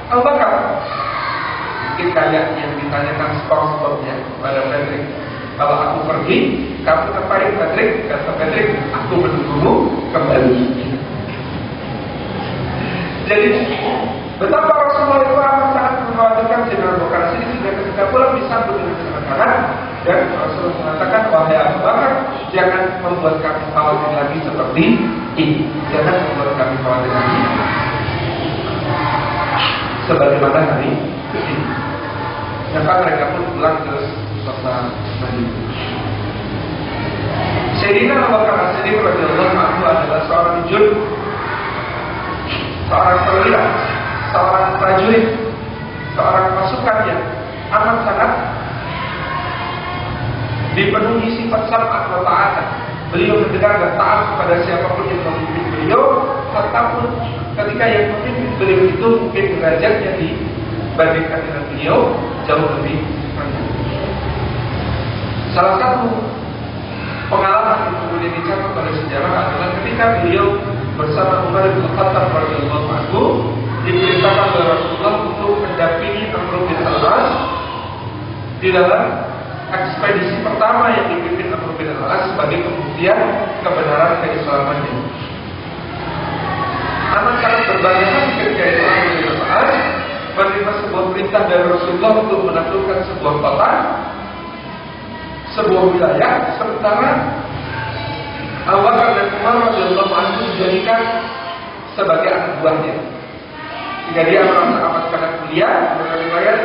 Abu Bakar Mungkin kayak yang ditanyakan sebab-sebabnya Kepada Patrick. Kalau aku pergi Kamu ngapain Patrick? Kata Patrick Aku menunggumu kembali. Jadi Betapa Rasulullah amat sangat mengkhawatirkan Jenderal Abu Bakar Siddiq Sehingga ketika pulang disambut dengan senang dan Rasulullah mengatakan wahai Abu Bakar jangan membuat kami khawatir lagi seperti ini. Jangan membuat kami khawatir lagi. Sebagaimana hari ini maka mereka pun pulang ke kota Madinah Sayyidina Abu Bakar As-Siddiq radhiyallahu anhu adalah seorang jun seorang perwira seorang prajurit seorang pasukan yang amat sangat dipenuhi sifat sam'at wa ta'atan. Beliau mendengar taat kepada siapa pun yang memimpin beliau, ataupun ketika yang memimpin beliau itu mungkin derajatnya dibandingkan dengan beliau jauh lebih rendah. Salah satu pengalaman yang kemudian dicatat oleh sejarah adalah ketika beliau bersama Umar bin Khattab radhiyallahu anhu diperintahkan oleh Rasulullah untuk mendampingi Amr bin Al-As di dalam ekspedisi pertama yang dipimpin Abu bin Al-As sebagai pembuktian kebenaran keislamannya. Amat sangat berbangga ketika Al-As menerima sebuah perintah dari Rasulullah untuk menaklukkan sebuah kota, sebuah wilayah, sementara Abu Bakar dan Umar radhiyallahu anhu dijadikan sebagai anak buahnya. Jika dia amat sangat mulia, riwayat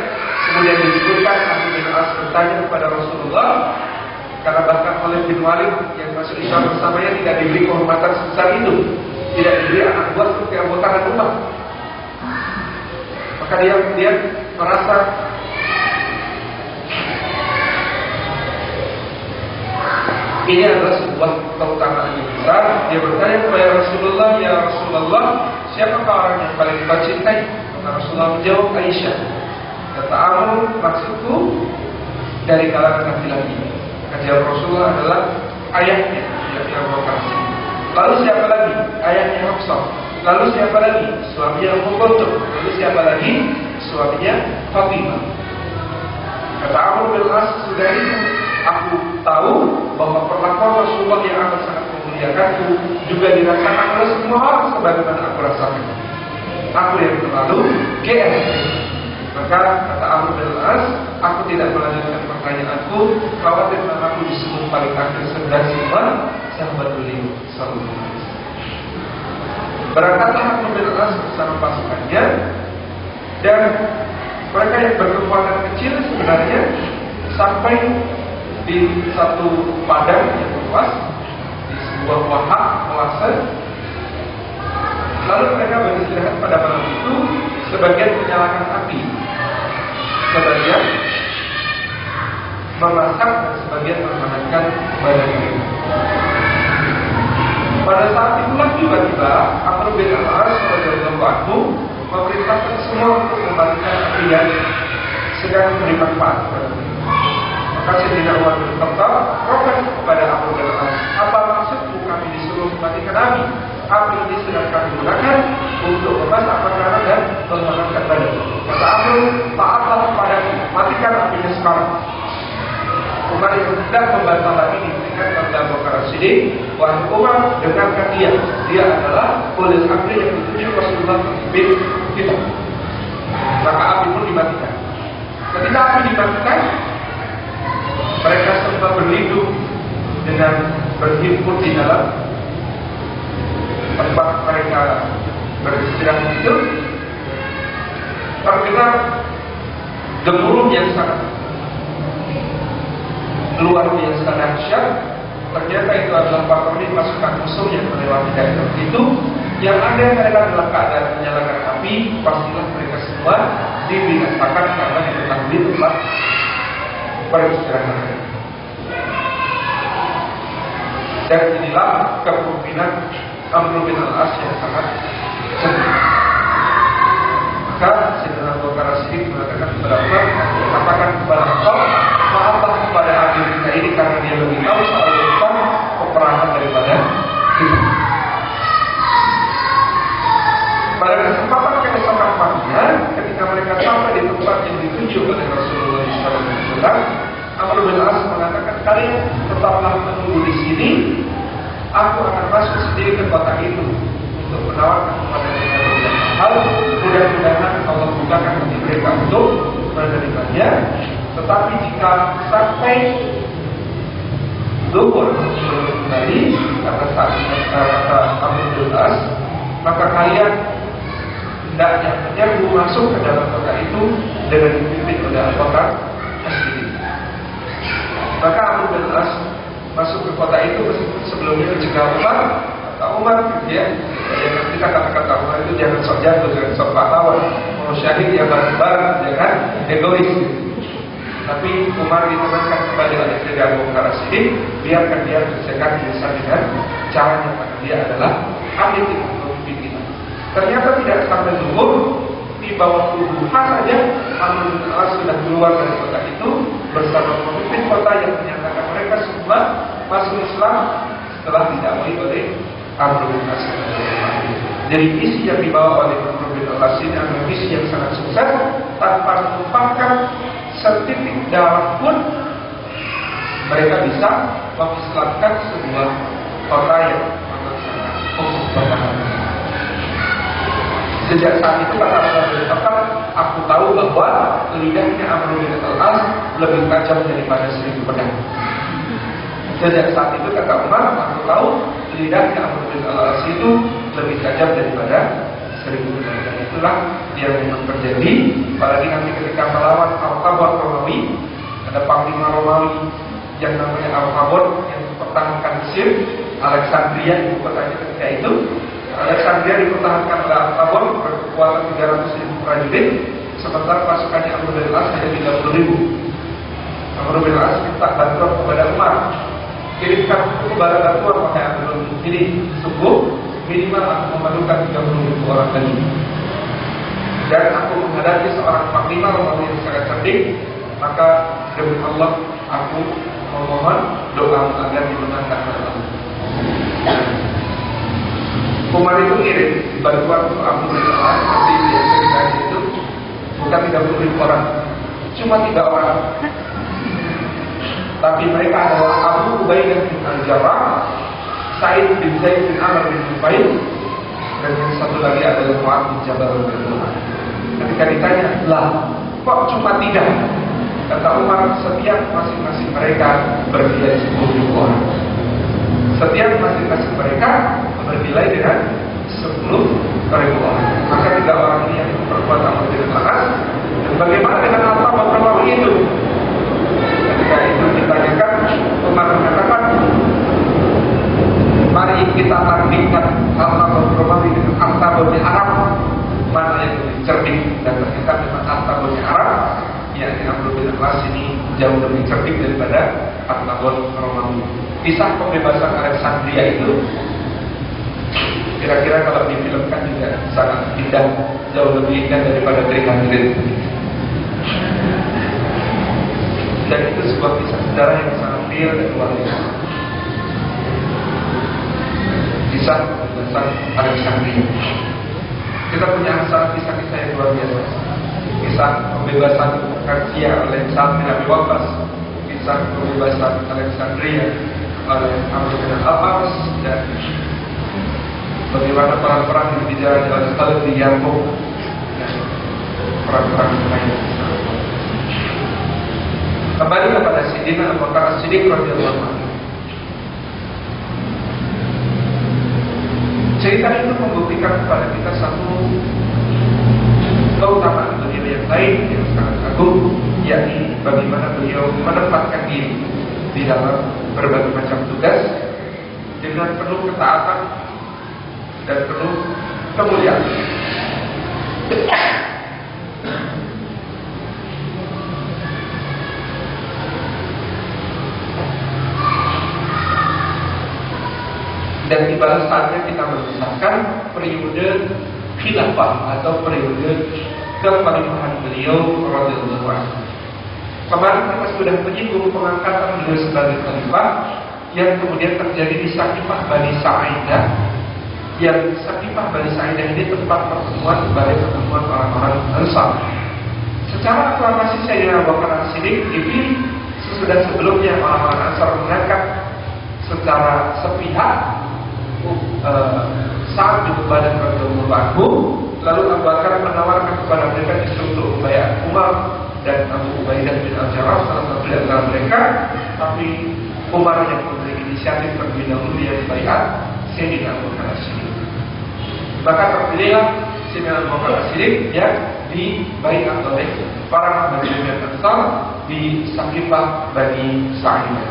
Kemudian disebutkan Abu bin As bertanya kepada Rasulullah karena bahkan oleh bin Walid yang masuk Islam bersamanya tidak diberi kehormatan sebesar itu, tidak diberi anak buah seperti Abu Bakar dan Umar. Maka dia kemudian merasa ini adalah sebuah keutamaan yang besar. Dia bertanya kepada Rasulullah, ya Rasulullah, siapakah orang yang paling kau cintai? Rasulullah menjawab Aisyah. Kata Amr maksudku dari kalangan laki-laki. Kata Rasulullah adalah ayahnya yang Lalu siapa lagi? Ayahnya Hafsah. Lalu siapa lagi? Suaminya Abu Bakar. Lalu siapa lagi? Suaminya Fatimah. Kata Amr bin As sudah itu aku tahu bahwa perlakuan Rasulullah yang akan sangat memuliakanku juga dirasakan oleh semua orang sebagaimana aku rasakan. Aku yang terlalu GS maka kata Abu bin As, aku tidak melanjutkan pertanyaanku, khawatir aku disebut paling akhir sedang simpan sahabat beliau sallallahu Berangkatlah Abu bin As bersama pasukannya dan mereka yang berkekuatan kecil sebenarnya sampai di satu padang yang luas di sebuah wahak oase lalu mereka beristirahat pada malam itu sebagian menyalakan api. Sebagian memasak dan sebagian memakankan badan mereka. Pada saat itulah tiba-tiba Amr bin Al-As radhiyallahu anhu memerintahkan semua untuk membalikkan api yang sedang memberi kepada mereka. Maka Sayyidina Umar bin Khattab protes kepada Amr bin Al-As, apa maksudmu kami disuruh mematikan api? Api ini sedang kami gunakan untuk memasak makanan dan menghangatkan badan. Kata Amr, taatlah kepadaku, matikan apinya sekarang. Umar yang hendak membantah diberikan kepada Abu Bakar Siddiq, wahai Umar, dengarkan dia. Dia adalah oleh api yang ditunjuk Rasulullah bin kita. Maka api pun dimatikan. Ketika api dimatikan, mereka sempat berlindung dengan berhimpun di dalam tempat mereka beristirahat itu terdengar gemuruh yang sangat luar biasa dahsyat ternyata itu adalah pasukan musuh yang melewati daerah itu. Yang ada mereka dalam keadaan menyalakan api pastilah mereka semua dibinasakan karena diketahui tempat peristirahatan dan inilah kepemimpinan Amr bin Al-As yang sangat cenderung maka Sayyidina Abu Bakar Siddiq mengatakan kepada Umar katakan kepada engkau maaflah kepada adik kita dia lebih tahu soal peperangan daripada kita pada kesempatan keesokan paginya ketika mereka sampai di tempat yang dituju oleh Rasulullah SAW Amr bin As mengatakan kalian tetaplah menunggu di sini. Aku akan masuk sendiri ke kota itu untuk menawarkan kepada mereka hal. Mudah-mudahan Allah bukakan hati mereka untuk menerimanya tetapi jika sampai Zuhur kembali kata saat kata Abdul As maka kalian hendaknya menyerbu masuk ke dalam kota itu dengan dipimpin oleh Abu Bakar Maka Abu bin As masuk ke kota itu sebelumnya mencegah Umar kata Umar ya, ya kita kata-kata Umar itu jangan sok jatuh jangan sok pahlawan. Mau syahid ya bareng-bareng jangan egois tapi Umar ditemankan kembali oleh Sayyidina Abu Bakar Siddiq biarkan dia selesaikan urusan dengan caranya karena dia adalah ahli pemimpin kita ternyata tidak sampai zuhur bawah tubuh saja Amr bin As sudah keluar dari kota itu bersama pemimpin kota yang menyatakan mereka semua masuk Islam setelah didakwai oleh Amr bin As. Jadi misi yang dibawa oleh Amr bin As ini adalah misi yang sangat sukses tanpa menumpahkan setitik darah pun mereka bisa mengislamkan sebuah kota yang. Sejak saat itu kata Rasulullah bin aku tahu bahwa lidahnya Amr bin Al-As lebih tajam daripada seribu pedang. Sejak saat itu kata Umar, aku tahu lidahnya Amr bin Al-As itu lebih tajam daripada seribu pedang. Dan itulah yang memang terjadi. Apalagi nanti ketika melawan Al-Tabor Romawi, ada panglima Romawi yang namanya Al-Tabor yang mempertahankan Mesir, Alexandria ibu kotanya ketika itu. Alexandria dipertahankan oleh Al-Tabor berkekuatan 300 ribu prajurit. Sementara pasukannya Amr bin As hanya 30 ribu. Amr bin As minta bantuan kepada Umar. Kirimkan kepada bantuan wahai Amr ini sungguh minimal aku memerlukan 30 ribu orang lagi dan aku menghadapi seorang panglima yang sangat cerdik maka demi Allah aku memohon doa agar dimenangkan Allah Umar itu ngirim bantuan Abu Bakar seperti yang cerita itu bukan 30 ribu orang, cuma tiga orang. Tapi mereka adalah Abu Ubaidah bin Al-Jarrah, Said bin Zaid bin Amr bin Zubair, dan yang satu lagi adalah Mu'ad bin Jabal bin Ketika ditanya, lah kok cuma tiga? Kata Umar, setiap masing-masing mereka bernilai 10 ribu orang. Setiap masing-masing mereka bernilai dengan 10 ribu orang. Maka tiga orang ini yang berbuat amal dengan keras. Dan bagaimana dengan apa Romawi itu? Ketika itu ditanyakan, Umar mengatakan, mari kita tandingkan harta Romawi dengan harta Bani Arab mana yang lebih cerdik dan ternyata memang harta Bani Arab yakni Abdul bin Abbas ini jauh lebih cerdik daripada harta Romawi. Kisah pembebasan Alexandria itu Kira-kira kalau difilmkan juga sangat indah, jauh lebih indah daripada Trihandirin. Dan itu sebuah kisah sejarah yang sangat real dan luar biasa. Kisah tentang Alexandria. Kita punya asal kisah-kisah yang luar biasa. Kisah pembebasan Persia oleh Sa'ad bin Abi kisah pembebasan Alexandria oleh Amr bin Al-As dan bagaimana perang-perang yang dijalani oleh Khalid di Yarmouk dan perang-perang lain. Kembali kepada Sidina Abu Bakar Siddiq radhiyallahu anhu. Cerita itu membuktikan kepada kita satu keutamaan beliau yang lain yang sangat agung, yakni bagaimana beliau menempatkan diri di dalam berbagai macam tugas dengan penuh ketaatan dan penuh kemuliaan. Dan tiba saatnya kita memisahkan periode khilafah atau periode kekhalifahan beliau radhiyallahu anhu. Kemarin kita sudah menyinggung pengangkatan beliau sebagai khalifah yang kemudian terjadi di Sakifah Bani Sa'idah yang Sakifah Bani Sa'idah ini tempat pertemuan sebagai pertemuan orang-orang Ansar. Secara aklamasi Sayyidina Abu Bakar Siddiq dipilih sesudah sebelumnya orang-orang Ansar mengangkat secara sepihak saat bin Ubadah radhiyallahu anhu lalu Abu Bakar menawarkan kepada mereka justru untuk membayar Umar dan Abu Ubaidah bin Al-Jarrah salah satu di antara mereka. Tapi Umar yang memberi inisiatif terlebih dahulu dia dibayar Sayyidina Abu Bakar maka terpilihlah Sayyidina Abu Bakar Siddiq yang dibayar oleh para Muhajirin Ansar di Sakifah Bani Sa'idah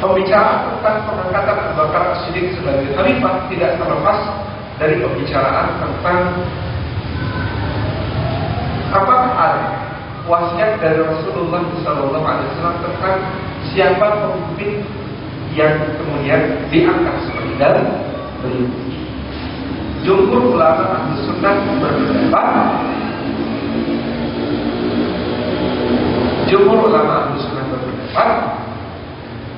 Pembicaraan tentang pengangkatan Abu Bakar Siddiq sebagai khalifah tidak terlepas dari pembicaraan tentang apakah ada wasiat dari Rasulullah SAW tentang siapa pemimpin yang kemudian diangkat seperti dalam berikut. Jumhur ulama ahli sunnah berpendapat Jumhur ulama ahli sunnah berpendapat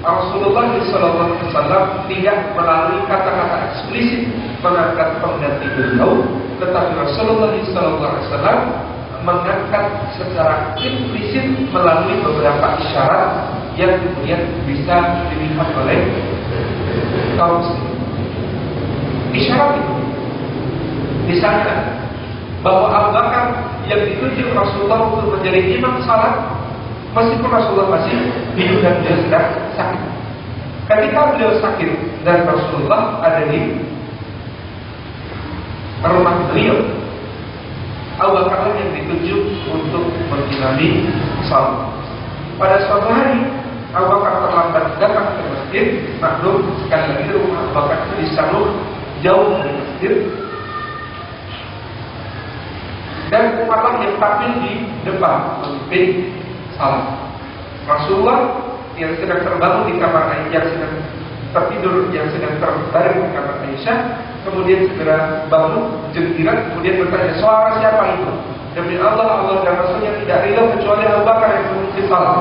Rasulullah SAW tidak melalui kata-kata eksplisit mengangkat pengganti beliau, tetapi Rasulullah SAW mengangkat secara implisit melalui beberapa isyarat yang kemudian bisa dilihat oleh kaum muslim. Isyarat itu, misalnya bahwa Abu Bakar yang ditunjuk Rasulullah untuk menjadi imam salat Meskipun Rasulullah masih hidup dan beliau sedang sakit. Ketika beliau sakit dan Rasulullah ada di rumah beliau, Abu Bakar yang ditunjuk untuk mengimami salat. Pada suatu hari, Abu Bakar terlambat datang ke masjid. Maklum sekali lagi rumah Abu Bakar itu di jauh dari masjid. Dan Umar yang tampil di depan memimpin salat. Rasulullah yang sedang terbangun di kamar Aisyah, yang sedang tertidur, yang sedang terbaring di kamar Aisyah, kemudian segera bangun, jengkiran, kemudian bertanya, suara siapa itu? Demi Allah, Allah dan Rasulnya tidak ridho kecuali Abu Bakar yang memimpin salat.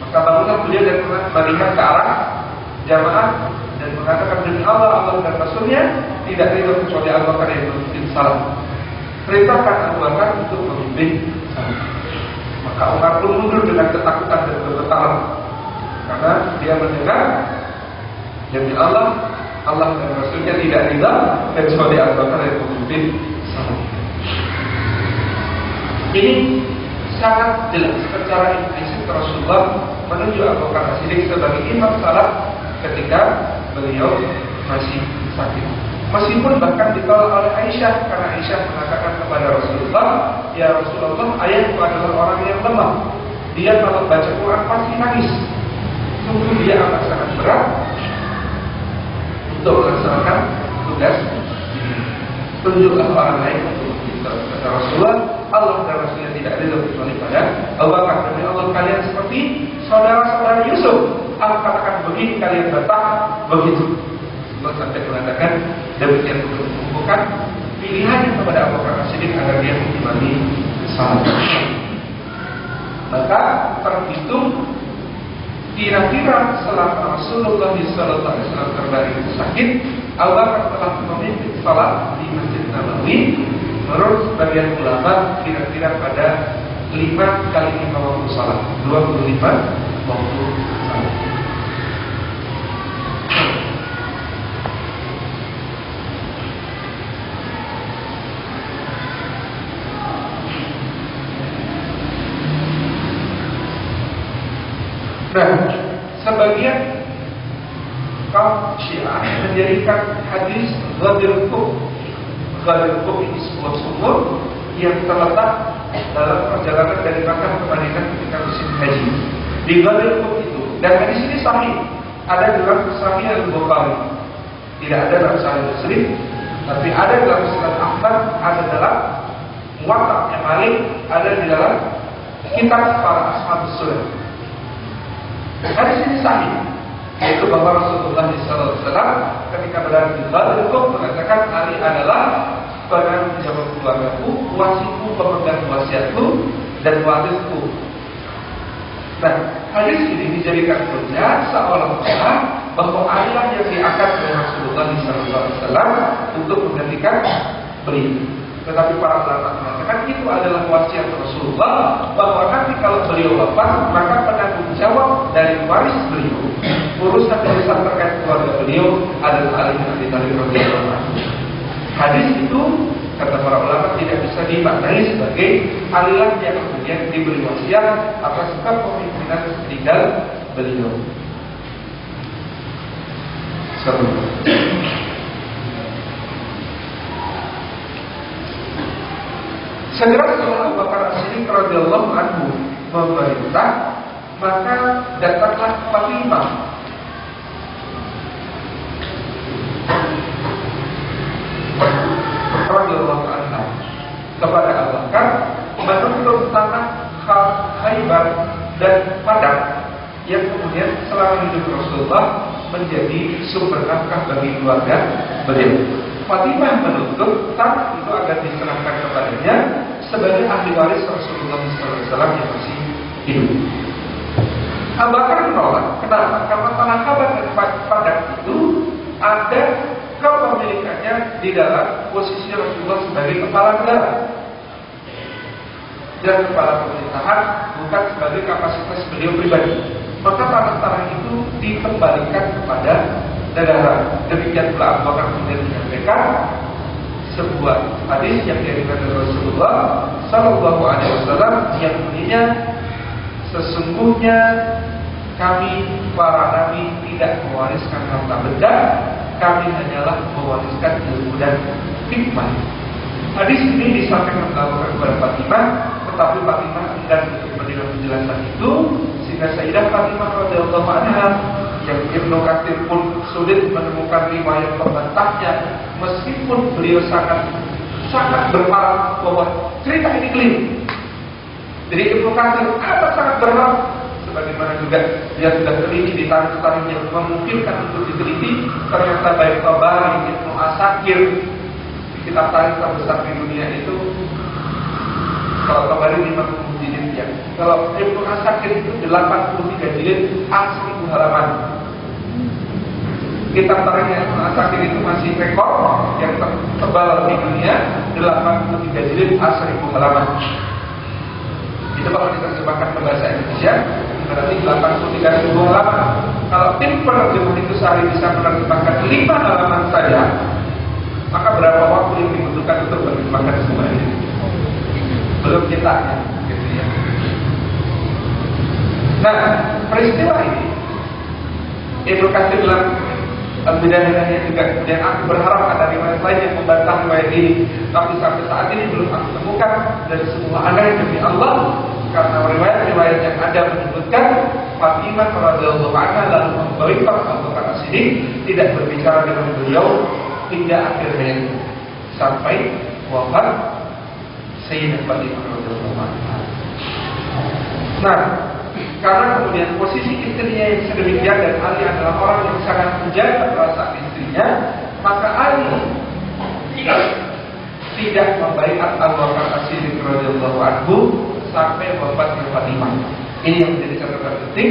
Maka bangunlah beliau dan melihat ke arah jamaah dan mengatakan demi Allah, Allah dan Rasulnya tidak ridho kecuali Abu Bakar yang memimpin salat. Perintahkan Abu Bakar untuk memimpin. Maka Umar pun mundur dengan ketakutan dan kegetaran karena dia mendengar demi Allah Allah dan Rasulnya tidak ridha kecuali Abu Bakar yang memimpin. Ini sangat jelas secara implisit Rasulullah menunjuk Abu Bakar Siddiq sebagai imam salat ketika beliau masih sakit. Meskipun bahkan ditolak oleh Aisyah karena Aisyah mengatakan kepada Rasulullah, "Ya Rasulullah, ayahku adalah orang yang lemah. Dia kalau baca Quran pasti nangis. Sungguh dia amat sangat berat untuk melaksanakan tugas Tunjuklah orang lain untuk kita. Kata Rasulullah, Allah dan Rasulnya tidak ada kecuali pada Allah demi Allah kalian seperti saudara-saudara Yusuf. Aku katakan begini kalian betah begitu. Allah sampai mengatakan demikian mengumpulkan pilihannya kepada Abu Bakar Siddiq agar dia mengimani salat. Maka terhitung kira-kira setelah Rasulullah SAW terbaring sakit, Abu Bakar telah memimpin salat di Masjid Nabawi. Menurut sebagian ulama, kira-kira pada lima kali lima waktu salat, 25 waktu salat. Nah, sebagian kaum Syiah menjadikan hadis Ghadir Kub Ghadir Kub ini sebuah sumur yang terletak dalam perjalanan dari Makkah ke Madinah ketika musim haji. Di Ghadir Kub itu dan hadis ini sahih ada dalam Sahih Al-Bukhari. Tidak ada dalam Sahih Muslim, tapi ada dalam Sunan Ahmad, ada dalam Muwatta yang Malik, ada di dalam kitab para ashabul sunnah. Hadis ini sahih yaitu bahwa Rasulullah SAW ketika berada di Badr mengatakan Ali adalah penanggung jawab keluargaku, wasiku, pemegang wasiatku, dan warisku. Nah, hadis ini dijadikan hujah seolah-olah bahwa ayat yang diangkat oleh Rasulullah SAW untuk menggantikan beliau. Tetapi para ulama mengatakan itu adalah wasiat Rasulullah bahwa nanti kalau beliau wafat maka penanggung jawab dari waris beliau urusan urusan terkait keluarga beliau adalah Ali bin Abi Thalib radhiyallahu Hadis itu kata para ulama tidak bisa dimaknai sebagai aliran yang kemudian diberi wasiat atas kepemimpinan tinggal beliau. Seru. Segera setelah Abu Bakar As-Siddiq radhiyallahu anhu memerintah, maka datanglah Fatimah radhiyallahu kepada Abu Bakar menuntut tanah Khaybar dan Padang yang kemudian selama hidup Rasulullah menjadi sumber nafkah bagi keluarga beliau. Fatimah menuntut tanah itu agar diserahkan kepadanya sebagai ahli waris Rasulullah SAW yang masih hidup. Abu Bakar menolak. Kenapa? Karena tanah kabar dan padang itu ada kepemilikannya di dalam posisi Rasulullah sebagai kepala negara dan kepala pemerintahan bukan sebagai kapasitas beliau pribadi. Maka tanah-tanah itu dikembalikan kepada negara. Demikian pula Abu kemudian menyampaikan sebuah hadis yang oleh Rasulullah Sallallahu Alaihi Wasallam yang bunyinya sesungguhnya kami para nabi tidak mewariskan harta benda, kami hanyalah mewariskan ilmu dan hikmah. Hadis ini disampaikan kepada Fatimah, tetapi Fatimah enggan untuk menerima penjelasan itu, sehingga Sayyidah Fatimah radhiyallahu anha yang Ibnu Katsir pun sulit menemukan riwayat pembantahnya meskipun beliau sangat sangat berharap bahwa cerita ini keliru. Jadi Ibnu amat sangat berharap sebagaimana juga dia sudah teliti di tarikh-tarikh yang memungkinkan untuk diteliti ternyata baik Tabari, Ibnu Asakir kitab tarikh terbesar di dunia itu kalau Tabari 50 jilid ya kalau Ibnu Asakir itu 83 jilid asli halaman. Kitab tarikhnya Asakir itu masih rekor yang tebal di dunia 83 jilid seribu halaman. Itu kalau diterjemahkan ke bahasa Indonesia berarti 83 ribu halaman. Kalau tim penerjemah itu sehari bisa menerjemahkan 5 halaman saja, maka berapa waktu yang dibutuhkan untuk menerjemahkan semua ini? Belum kita gitu ya. Nah, peristiwa ini Katsir bilang bidang-bidangnya juga kemudian aku berharap ada riwayat lain yang membantah riwayat ini tapi sampai saat ini belum aku temukan dan semua ada yang demi Allah karena riwayat-riwayat yang ada menyebutkan Fatimah radhiyallahu anha lalu memberikan Abu Bakar Siddiq tidak berbicara dengan beliau hingga akhir hayat sampai wafat Sayyidah Fatimah radhiyallahu anha. Nah, karena kemudian posisi istrinya yang sedemikian dan Ali adalah orang yang sangat menjaga perasaan istrinya, maka Ali tidak membaiat Abu Bakar As-Siddiq radhiyallahu anhu sampai wafatnya Fatimah. Ini yang menjadi catatan penting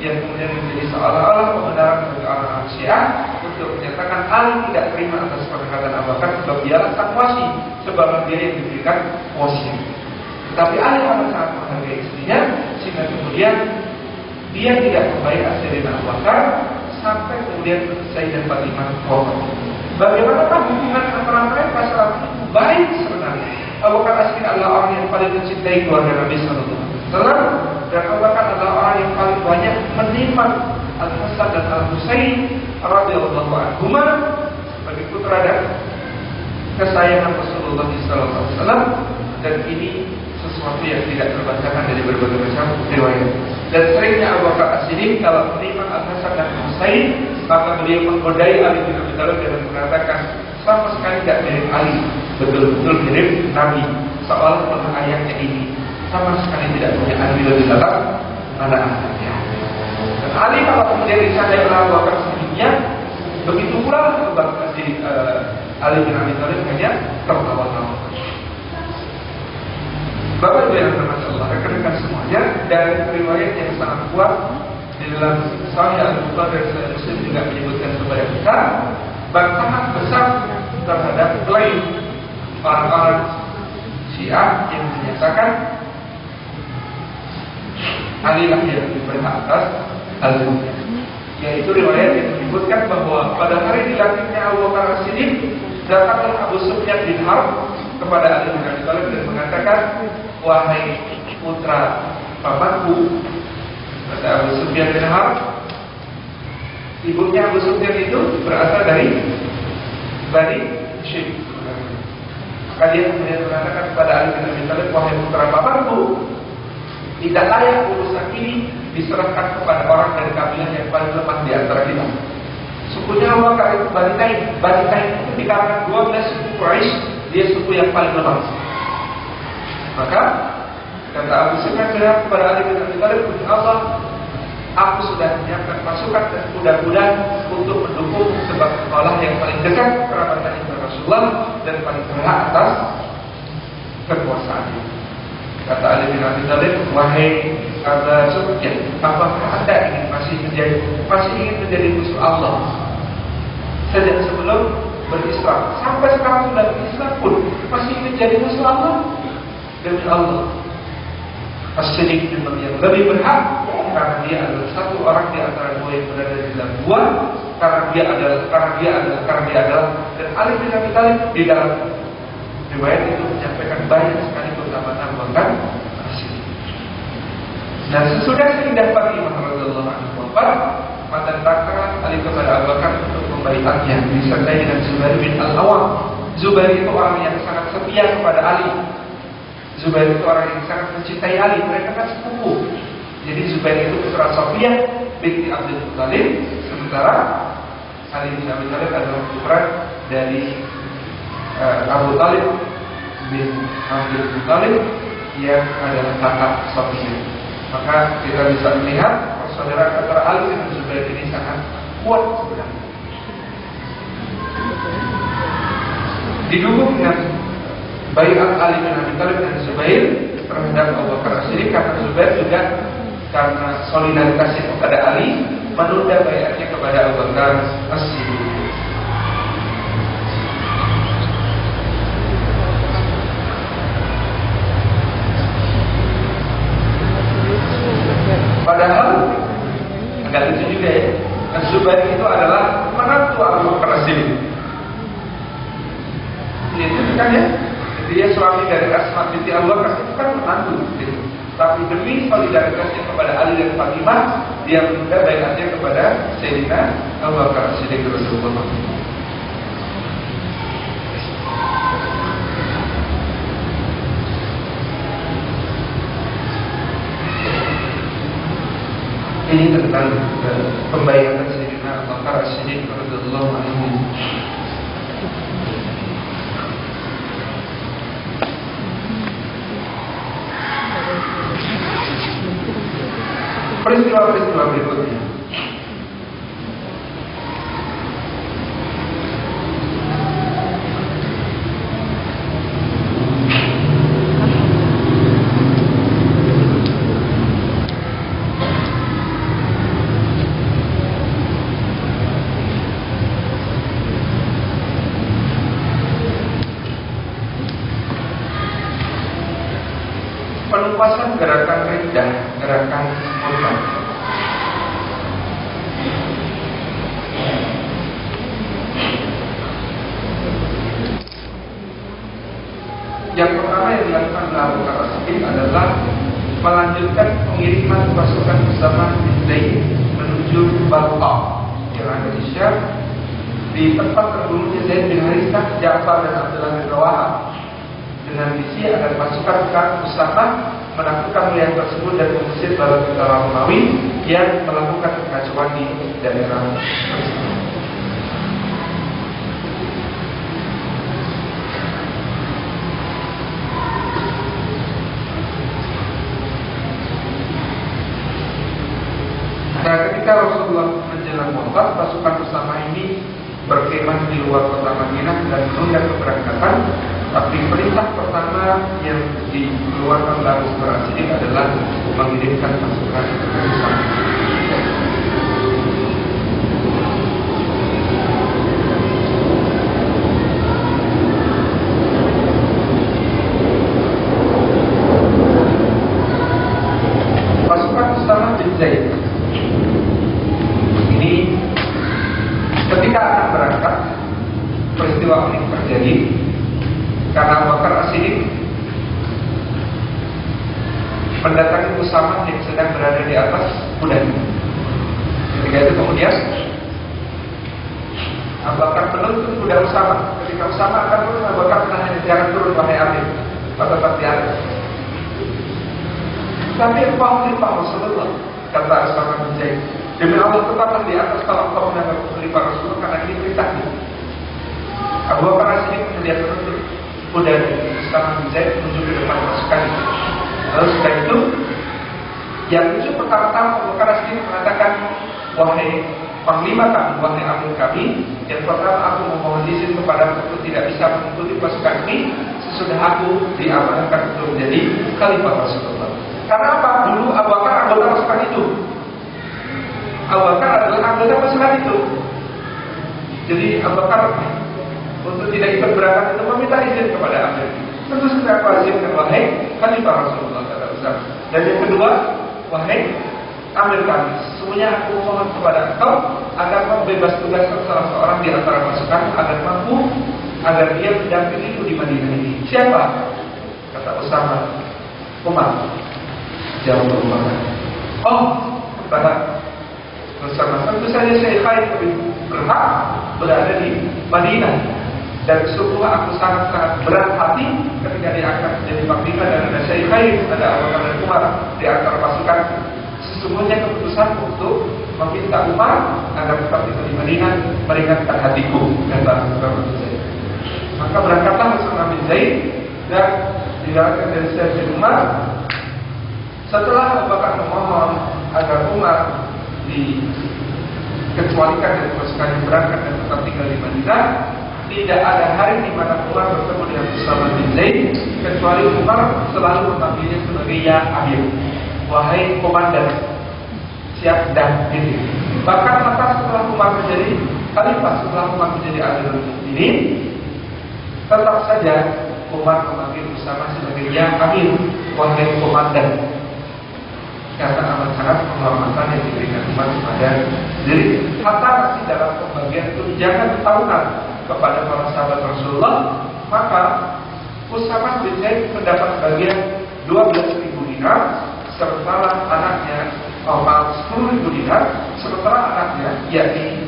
yang kemudian menjadi seolah-olah pembenaran bagi orang Syiah untuk menyatakan Ali tidak terima atas perkataan Abu Bakar sebab dialah sang wasi, sebab dia yang diberikan wasiat. Tapi Ali amat sangat menghargai istrinya sehingga kemudian dia tidak membayar Sayyidina Abu sampai kemudian Sayyidah Fatimah wafat. Bagaimanakah hubungan antara mereka saat itu baik sebenarnya? Abu Bakar Askin adalah orang yang paling mencintai keluarga Nabi Sallallahu Alaihi Wasallam dan Abu Bakar adalah orang yang paling banyak penerimaan Al Hasan dan Al Husain radhiyallahu anhuma sebagai putra dan kesayangan Rasulullah SAW dan ini sesuatu yang tidak terbacakan dari berbagai macam riwayat. Dan seringnya Abu Bakar As-Siddiq kalau menerima Al Hasan dan Husain maka beliau menggodai Ali bin Abi Thalib dengan mengatakan sama sekali tidak mirip Ali, betul-betul mirip Nabi. Seolah olah ayatnya ini sama sekali tidak punya andil di dalam anak-anaknya. Dan Ali kalau kemudian disadari oleh Abu Bakar Siddiqnya, begitu pula Abu Bakar uh, Ali bin Abi Thalib hanya tertawa-tawa. Bapak Ibu yang bermasa Allah, rekan-rekan semuanya dan riwayat yang sangat kuat di dalam Sahih Al-Bukhari dan Sahih Muslim juga menyebutkan kepada kita bantahan besar terhadap klaim orang-orang Syiah yang menyatakan Ali lah yang berhak atas al yaitu riwayat yang menyebutkan bahwa pada hari dilantiknya Abu Bakar Siddiq datanglah Abu Sufyan bin Harb kepada Ali bin Abi Thalib dan mengatakan wahai putra pamanku kata Abu Sufyan bin Harb ibunya Abu Sufyan itu berasal dari Bani Syekh maka dia kemudian mengatakan kepada Ali bin Abi Thalib wahai putra pamanku tidak layak urusan ini diserahkan kepada orang dari kabilah yang paling lemah di antara kita. Sukunya Abu Bakar itu Bani Taim. Bani Taim itu di kalangan 12 suku Quraisy, dia suku yang paling lemah. Maka kata Abu Sufyan kepada Ali bin Abi Thalib, Allah, aku sudah menyiapkan pasukan dan kuda-kuda untuk mendukung sebab Allah yang paling dekat kerabatan Rasulullah dan paling berhak atas kekuasaan itu. Kata Ali bin Abi Thalib, wahai kata Sufyan, apakah anda ingin masih menjadi masih ingin menjadi musuh Allah? Sejak sebelum berislam sampai sekarang sudah berislam pun masih menjadi Allah demi Allah. As-Siddiq bin yang lebih berhak karena dia adalah satu orang di antara dua yang berada di dalam gua karena dia adalah karena dia adalah karena dia adalah dan Ali bin Abi Thalib di dalam riwayat itu menyampaikan banyak sekali keutamaan bahkan dan sesudah Sayyidah Fatimah radhiyallahu anha wafat, maka datanglah Ali kepada Abu Bakar untuk membaiatnya disertai dengan Zubair bin Al-Awwam. Zubair itu orang yang sangat setia kepada Ali. Zubair itu orang yang sangat mencintai Ali. Mereka kan sepupu. Jadi Zubair itu putra Sofia binti Abdul Muttalib, sementara Ali bin Abi Thalib adalah putra dari uh, Abu Talib bin Abdul Muttalib yang adalah kakak Sofia. Maka kita bisa melihat persaudaraan antara Ali dan Zubair ini sangat kuat sebenarnya. Didukung dengan bayat Ali bin Abi Thalib dan Zubair terhadap Abu Bakar As-Siddiq karena Zubair juga karena solidaritasnya kepada Ali menunda bayatnya kepada Abu Bakar As-Siddiq. Padahal agak lucu juga ya. Zubair itu adalah menantu Abu Bakar Siddiq. Itu kan ya. Dia suami dari Asma binti Abu Bakar itu kan menantu. Gitu. Tapi demi solidaritasnya kepada Ali dan Fatimah, dia menunda baikatnya kepada Sayyidina Abu Bakar Siddiq Rasulullah. ini tentang uh, pembayaran Sayyidina Abu Bakar As-Siddiq radhiyallahu anhu. Peristiwa-peristiwa berikutnya penumpasan Yang dilakukan oleh Abu Bakar Siddiq adalah melanjutkan pengiriman pasukan bersama Zaid menuju Balqa yang ada di di tempat terbunuhnya Zaid bin Harithah, Ja'far dan Abdullah bin Rawaha dengan misi agar pasukan Ka'ab Usama menaklukkan wilayah tersebut dan mengusir bala tentara Romawi yang melakukan kekacauan di daerah tersebut. Nah, ketika Rasulullah menjelang wafat, pasukan bersama ini berkemah di luar kota Madinah dan menunda keberangkatan. Tapi perintah pertama yang dikeluarkan Abu Bakar adalah mengirimkan pasukan bersama. Pasukan Usama bin Zaid ini ketika akan berangkat peristiwa ini terjadi karena Abu Bakar As-Siddiq mendatangi Usama yang sedang berada di atas kuda. Ketika itu kemudian Abu Bakar menuntun kuda Usama. Ketika Usama akan turun, Abu Bakar menahan jangan turun wahai Amir. Pada tetap di atas. Tapi engkau khalifah Rasulullah kata Usama bin Zaid. Demi Allah tetaplah di atas kalau engkau mendapat khalifah Rasulullah karena ini perintahnya. Abu Bakar As-Siddiq melihat menuntut kuda Usama bin Zaid menuju ke depan pasukan. Lalu setelah itu pertama-tama Abu Bakar As-Siddiq mengatakan wahai panglima kami, wahai amir kami, yang pertama aku memohon izin kepada untuk tidak bisa mengikuti pasukan ini sesudah aku diamankan untuk menjadi khalifah Rasulullah. Karena apa? Dulu Abu Bakar anggota pasukan itu. Abu Bakar adalah anggota pasukan itu. Jadi Abu Bakar untuk tidak ikut berangkat itu meminta izin kepada Amir. Tentu saja aku izinkan wahai khalifah Rasulullah Usama. Dan yang kedua, wahai Amir kami, semuanya aku mohon kepada engkau agar kau bebas tugaskan salah seorang di antara pasukan agar mampu agar dia mendampingiku di Madinah ini. Siapa? Kata Usama. Umar. Jawab Umar. Oh, kata Usama. Tentu saja saya khair lebih berhak berada di Madinah. Dan sungguh aku sangat-sangat berat hati ketika diangkat menjadi panglima dan ada saya khair, ada Abu dan Umar di antara pasukan Sesungguhnya keputusan untuk meminta Umar agar tetap tinggal di Madinah meringankan hatiku kata bin Zaid. Maka berangkatlah Usama bin Zaid dan dilakukan dari bin Umar. Setelah Abu Bakar memohon agar Umar dikecualikan dari pasukan yang berangkat dan tetap tinggal di Madinah, tidak ada hari di mana Umar bertemu dengan Usama bin Zaid kecuali Umar selalu memanggilnya sebagai ya Amir wahai komandan siap dan ini bahkan maka setelah Umar menjadi khalifah setelah Umar menjadi amirul ini tetap saja Umar memanggil Usama sebagai ya Amir wahai komandan. Karena amat sangat penghormatan yang diberikan Umar kepada diri. Hatta nanti dalam pembagian tunjangan tahunan kepada para sahabat Rasulullah maka Usama bin Zaid mendapat bagian 12 ribu dinar sementara anaknya maaf, 10 ribu dinar sementara anaknya yakni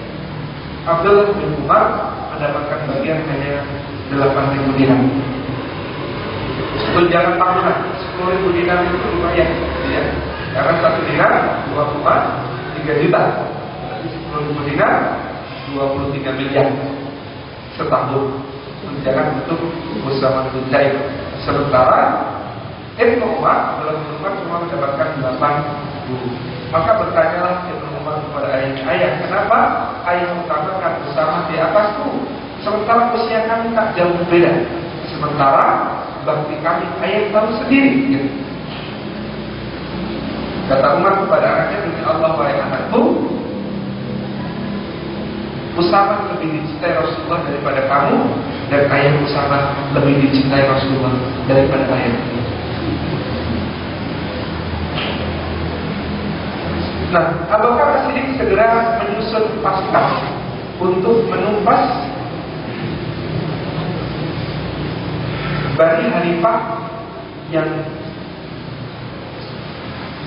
Abdullah bin Umar mendapatkan bagian hanya 8 ribu dinar. Tunjangan tahunan 10 ribu dinar itu lumayan ya. karena satu dinar 2,3 juta. 10 ribu dinar 23 miliar setahun tunjangan untuk bin Zaid sementara Ibnu Umar dalam Umar cuma mendapatkan 8 ribu. Maka bertanyalah Ibnu Umar kepada ayahnya, ayah kenapa ayah utamakan bersama di atasku? Sementara usia kami tak jauh berbeda. Sementara bakti kami ayah tahu sendiri. Kata Umar kepada anaknya, demi Allah wahai anakku, Usama lebih dicintai Rasulullah daripada kamu dan ayah Usama lebih dicintai Rasulullah daripada ayah. Nah, Abu Bakar Siddiq segera menyusun pasukan untuk menumpas Bani Hanifah yang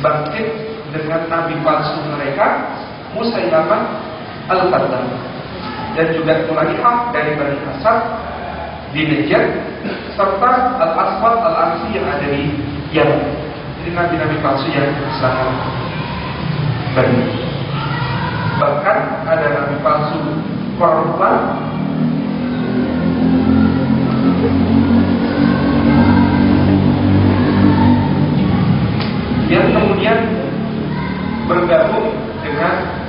bangkit dengan nabi palsu mereka Musailamah Al-Kadzab dan juga Tulaihah dari Bani Asad di Najd serta Al-Aswad Al-Ansi yang ada di Yaman. Jadi nabi-nabi palsu yang sangat banyak. Bahkan ada nabi palsu perempuan yang kemudian bergabung dengan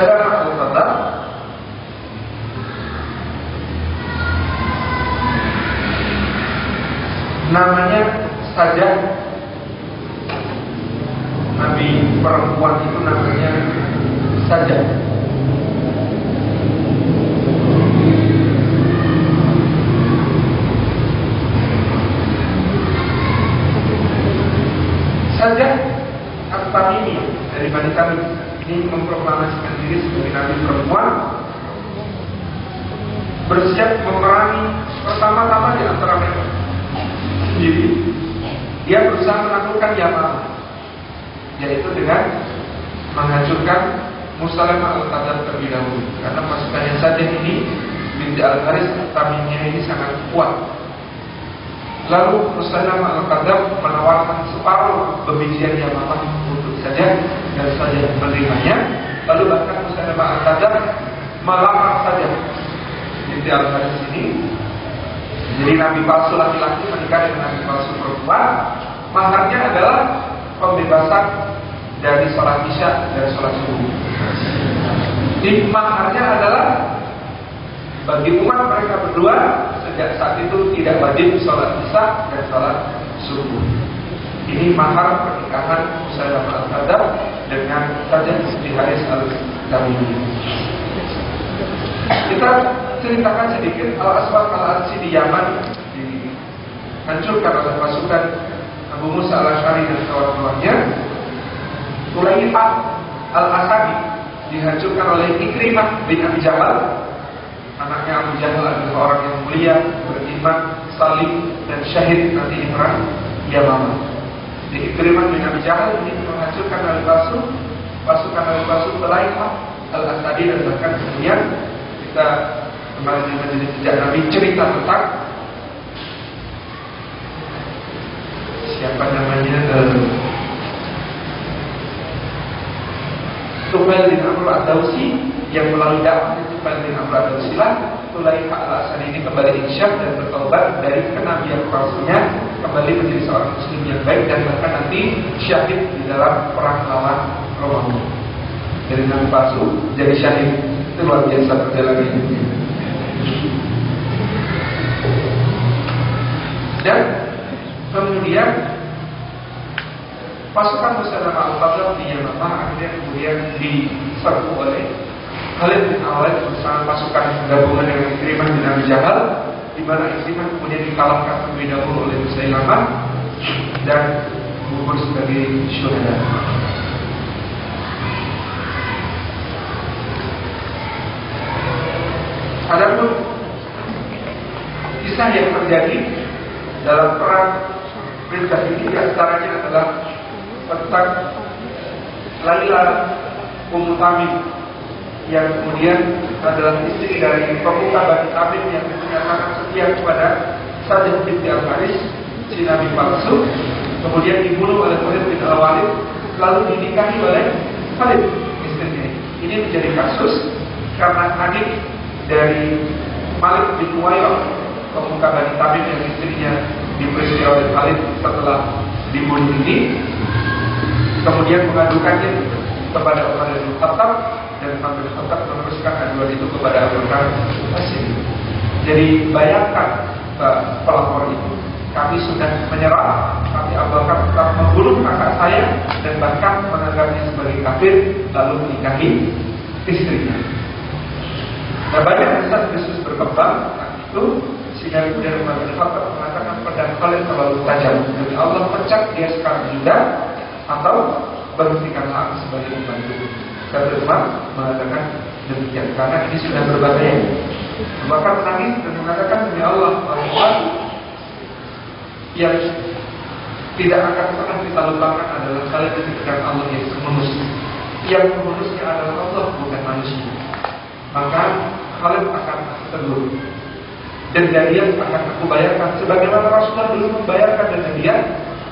Musadarah al-Qadar namanya saja Nabi perempuan itu namanya saja saja At-Tamimi dari Bani Tamim ini memproklamasikan diri sebagai Nabi perempuan bersiap memerangi pertama-tama di antara mereka sendiri dia berusaha menaklukkan Yaman yaitu dengan menghancurkan Musalamah al-Qadar terlebih dahulu. Karena pasukan yang saja ini binti al-Haris Tamimnya ini sangat kuat. Lalu Musalamah al-Qadar menawarkan separuh pembijian Yamamah untuk saja dan saja menerimanya. Lalu bahkan Musalamah al-Qadar melamar saja binti al-Haris ini. Jadi Nabi palsu laki-laki menikah dengan Nabi palsu perempuan. Maharnya adalah pembebasan dari sholat isya dan sholat subuh. Jadi maharnya adalah bagi umat mereka berdua sejak saat itu tidak wajib sholat isya dan sholat subuh. Ini mahar pernikahan Musayyab al-Qadar dengan saja di Haris al-Tamimi. Kita ceritakan sedikit Al-Aswad Al-Ansi di Yaman dihancurkan oleh pasukan Abu Musa Al-Ashari dan kawan-kawannya Tulaifah Al-Asabi dihancurkan oleh Ikrimah bin Abi Jahal anaknya Abu Jahal adalah orang yang mulia beriman salim dan syahid nanti di perang Yamamah di Ikrimah bin Abi Jahal ini menghancurkan Al-Basu pasukan Al-Basu Tulaifah Al-Asadi dan bahkan kemudian kita kemarin di majelis sejak Nabi cerita tentang siapa namanya uh, Tufail bin Amr ad-Dawsi yang melalui dakwah Tufail bin Amr ad-Dawsi lah mulai Pak Al ini kembali insyaf dan bertobat dari kenabian palsunya kembali menjadi seorang muslim yang baik dan bahkan nanti syahid di dalam perang lawan Romawi. Dari nabi palsu jadi syahid itu luar biasa perjalanan hidupnya dan kemudian pasukan Musalamah al-Qadar di Yamamah akhirnya kemudian diserbu oleh Khalid bin Awad bersama pasukan gabungan yang Ikrimah bin Abi Jahal di mana Ikrimah kemudian dikalahkan terlebih dahulu oleh Musailamah dan gugur sebagai syuhada. Adapun kisah yang terjadi dalam perang Riddah ini di antaranya adalah tentang Laila Ummu Tamim yang kemudian adalah istri dari pemuka Bani Tamim yang menyatakan setia kepada Sajid bin Al-Haris si Nabi palsu kemudian dibunuh oleh Khalid bin Al-Walid lalu dinikahi oleh Khalid istrinya. Ini menjadi kasus karena adik dari Malik bin Uwayyah pemuka Bani Tamim yang istrinya diperistiwa oleh Khalid setelah dibunuh ini kemudian mengadukannya kepada Umar bin Khattab dan Umar Khattab meneruskan aduan itu kepada Bakar Asyid. Jadi bayangkan uh, pelapor itu kami sudah menyerah, tapi Abu tetap membunuh kakak saya dan bahkan menganggapnya sebagai kafir lalu menikahi istrinya. Nah banyak kisah Yesus berkembang nah, itu sehingga kemudian Umar bin mengatakan pedang kalian terlalu tajam. Jadi Allah pecat dia sekarang juga atau berhentikanlah sebagai pembantu. Kata Umar mengatakan demikian karena ini sudah berbahaya. Bahkan menangis dan mengatakan demi Allah bahwa yang tidak akan pernah kita lupakan adalah kalian ketika Allah yang manusia. Yang mengurusnya adalah Allah bukan manusia. Maka kalian akan tegur. Dan jadian akan aku bayarkan sebagaimana Rasulullah dulu membayarkan dan dia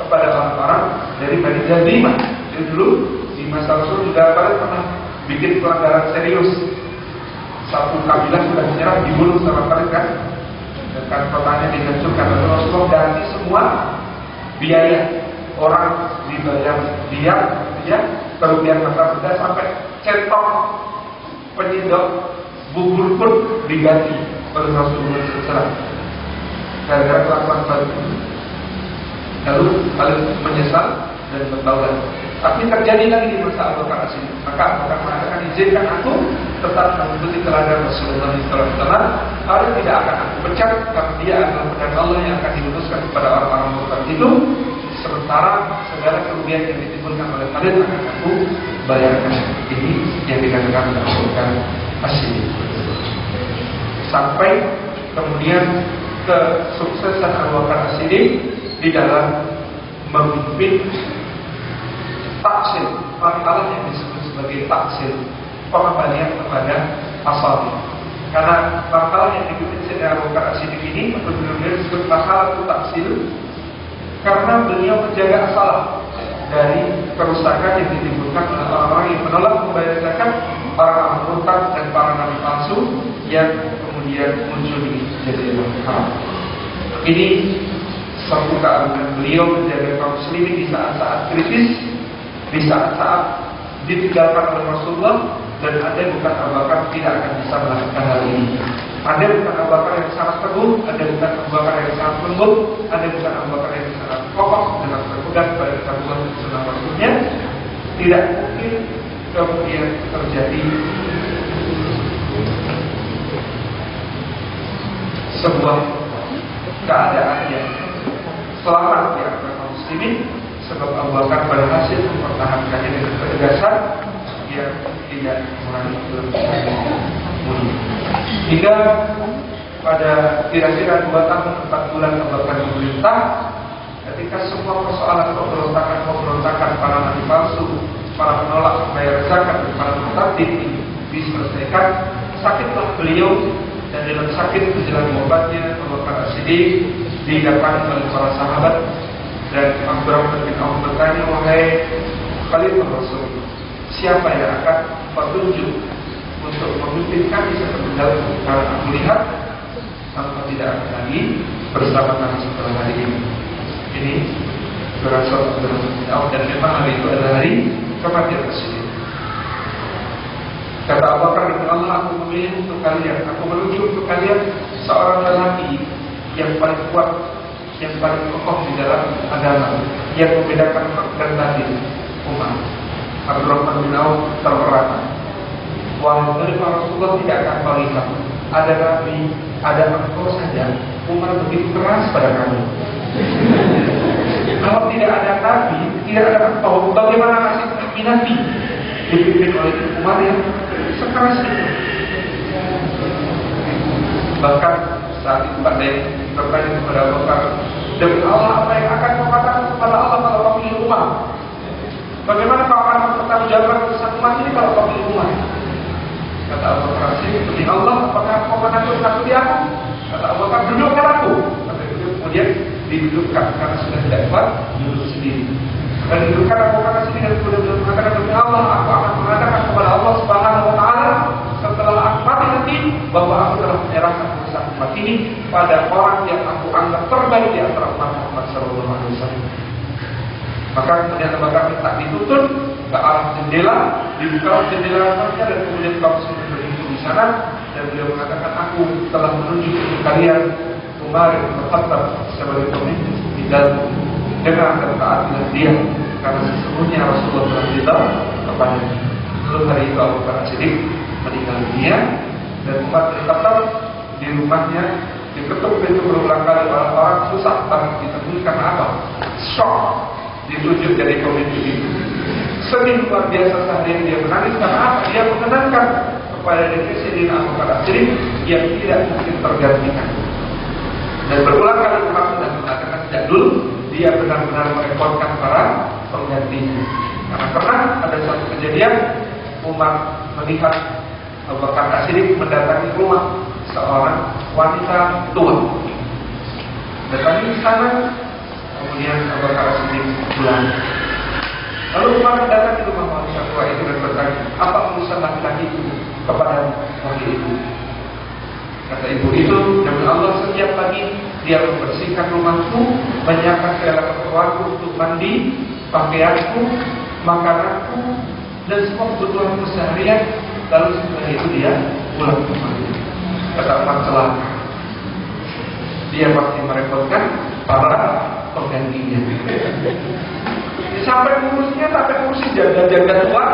kepada orang-orang dari Bani Jazimah. Jadi dulu di masa Rasul juga pernah bikin pelanggaran serius. Satu kabilah sudah menyerah dibunuh sama kan? Dan kan kotanya dihancurkan. Lalu Rasulullah ganti semua biaya orang dibayar dia ya kerugian masa benda sampai centok penyedot bubur pun diganti oleh Rasulullah SAW gara-gara kelakuan balik lalu kalian menyesal dan bertaubat. Tapi terjadi lagi di masa Abu Bakar ini maka Abu Bakar mengatakan izinkan aku tetap mengikuti teladan Rasulullah SAW kalian tidak akan aku pecat karena dia adalah pedang Allah yang akan diluruskan kepada orang-orang murtad itu. Sementara segala kerugian yang ditimbulkan oleh kalian akan aku bayarkan. Ini yang dikatakan Bakar Asyidi sampai kemudian kesuksesan Abu Bakar Asyidi di dalam memimpin taksil. Masalah yang disebut sebagai taksil. Pengembalian kepada asalnya. Karena masalah yang dipimpin Sayyidina Abu Bakar ini benar-benar disebut masalah taksil karena beliau menjaga asalah dari kerusakan yang ditimbulkan oleh orang-orang yang menolak membayar zakat para murtad dan para nabi palsu yang kemudian muncul di Arab. Ini satu keagungan beliau menjaga kaum muslimin di saat-saat kritis di saat-saat ditinggalkan oleh Rasulullah dan ada bukan Abu tidak akan bisa melakukan hal ini. Ada bukan Abu yang sangat teguh, ada bukan Abu yang sangat lembut, ada bukan Abu yang sangat kokoh dengan berpegang pada ketentuan sunnah Rasulnya. Tidak mungkin kemudian terjadi sebuah keadaan yang selamat di antara kaum muslimin sebab Abu Bakar pada hasil mempertahankannya dengan ketegasan dia tidak mengalami mulia. Hingga pada kira-kira dua tahun empat bulan Abu Bakar memerintah, ketika semua persoalan pemberontakan pemberontakan para nabi palsu, para penolak membayar zakat para mutadid diselesaikan, sakitlah beliau dan dalam sakit menjelang obatnya Abu Bakar Siddiq didatangi oleh para sahabat dan Abdurrahman bin Auf bertanya, wahai Khalifah Rasul, siapa yang akan petunjuk untuk memimpin kami satu dalam karena aku lihat tanpa tidak akan lagi bersama kami setelah hari ini. Ini berasal Abdurrahman bin Auf dan memang hari itu adalah hari kematian Rasulullah. Kata Abu Bakar bin Allah, aku memilih untuk kalian, aku menunjuk untuk kalian seorang lelaki yang paling kuat yang paling kokoh di dalam agama yang membedakan hak dan batil umat. Abdurrahman bin Auf terperangah. Wahai menerima Rasulullah tidak akan melihat ada nabi, ada engkau saja. Umar begitu keras pada kami. Kalau tidak ada nabi, tidak ada engkau, bagaimana nasib nabi nabi dipimpin oleh Umar yang sekeras itu? Bahkan itu Pak bertanya kepada Abu Bakar, demi Allah apa yang akan kau katakan kepada Allah kalau kau pilih umat? Bagaimana kau akan mempertanggungjawabkan urusan umat ini kalau kau pilih umat? Kata Abu Bakar, demi Allah, apakah kau menakut di aku? Kata Abu Bakar, dudukkan aku. Kata kemudian didudukkan karena sudah tidak kuat duduk sendiri. Dan didudukkan Abu Bakar sendiri dan kemudian mengatakan demi Allah, aku akan mengatakan kepada Allah Subhanahu Wa Taala setelah aku mati nanti bahwa aku telah menyerahkan urusan umat ini pada orang yang aku anggap terbaik di antara umat Muhammad Sallallahu Alaihi Wasallam. Maka kemudian Abu Bakar minta dituntun ke arah jendela, dibuka jendela rumahnya dan kemudian kaum muslimin berdiri di sana dan beliau mengatakan aku telah menunjuk kalian bin Khattab sebagai pemimpin di dalam dengan taatilah dia karena sesungguhnya Rasulullah telah beritahu kepadanya. Lalu hari itu Abu Bakar Siddiq meninggal dunia dan bin Khattab di rumahnya diketuk pintu berulang kali orang-orang susah banget ditemui karena apa? Shock ditunjuk dari pemimpin itu. Sedih luar biasa seharian dia menangis karena apa? Dia mengenangkan kepada diri Sayyidina Abu Bakar yang tidak mungkin tergantikan. Dan berulang kali Umar sudah mengatakan sejak dulu dia benar-benar merepotkan para penggantinya. Karena pernah ada suatu kejadian Umar melihat Abu Bakar Siddiq mendatangi rumah seorang wanita tua. Datangi sana, kemudian Abu Bakar Siddiq pulang. Lalu Umar datang ke rumah wanita tua itu dan bertanya, apa urusan laki-laki itu kepada wanita itu? Kata ibu itu, demi Allah setiap pagi dia membersihkan rumahku, menyiapkan segala keperluanku untuk mandi, pakaianku, makananku, dan semua kebutuhan seharian. Lalu setelah itu dia pulang. Kata Umar celaka. Dia pasti merepotkan para penggantinya sampai ngurusnya sampai ngurusi jaga-jaga tua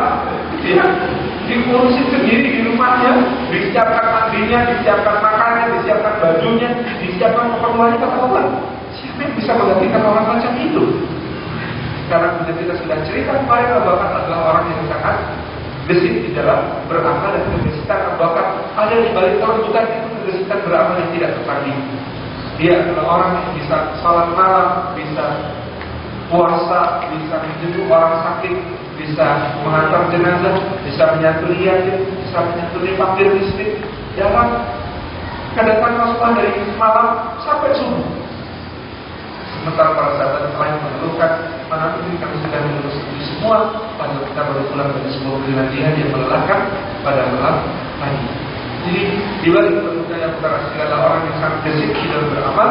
ya diurusi sendiri di rumahnya disiapkan mandinya disiapkan makannya disiapkan bajunya disiapkan keperluannya kata Allah siapa yang bisa menggantikan orang macam itu karena kita sudah cerita kemarin Abu Bakar adalah orang yang sangat di dalam beramal dan kegesitan Bakar ada di balik tahun bukan itu kegesitan beramal yang tidak tertanding dia adalah orang yang bisa sholat malam bisa puasa, bisa menjemput orang sakit, bisa mengantar jenazah, bisa menyantuni yatim, bisa menyantuni fakir miskin dalam kedatangan Rasulullah dari malam sampai subuh. Sementara para sahabat lain mengeluhkan, mana mungkin kami sudah mengurus itu semua, pada kita baru pulang dari sebuah kegiatan yang melelahkan pada malam pagi. Jadi di balik permukaan antara segala orang yang sangat gesit dalam beramal,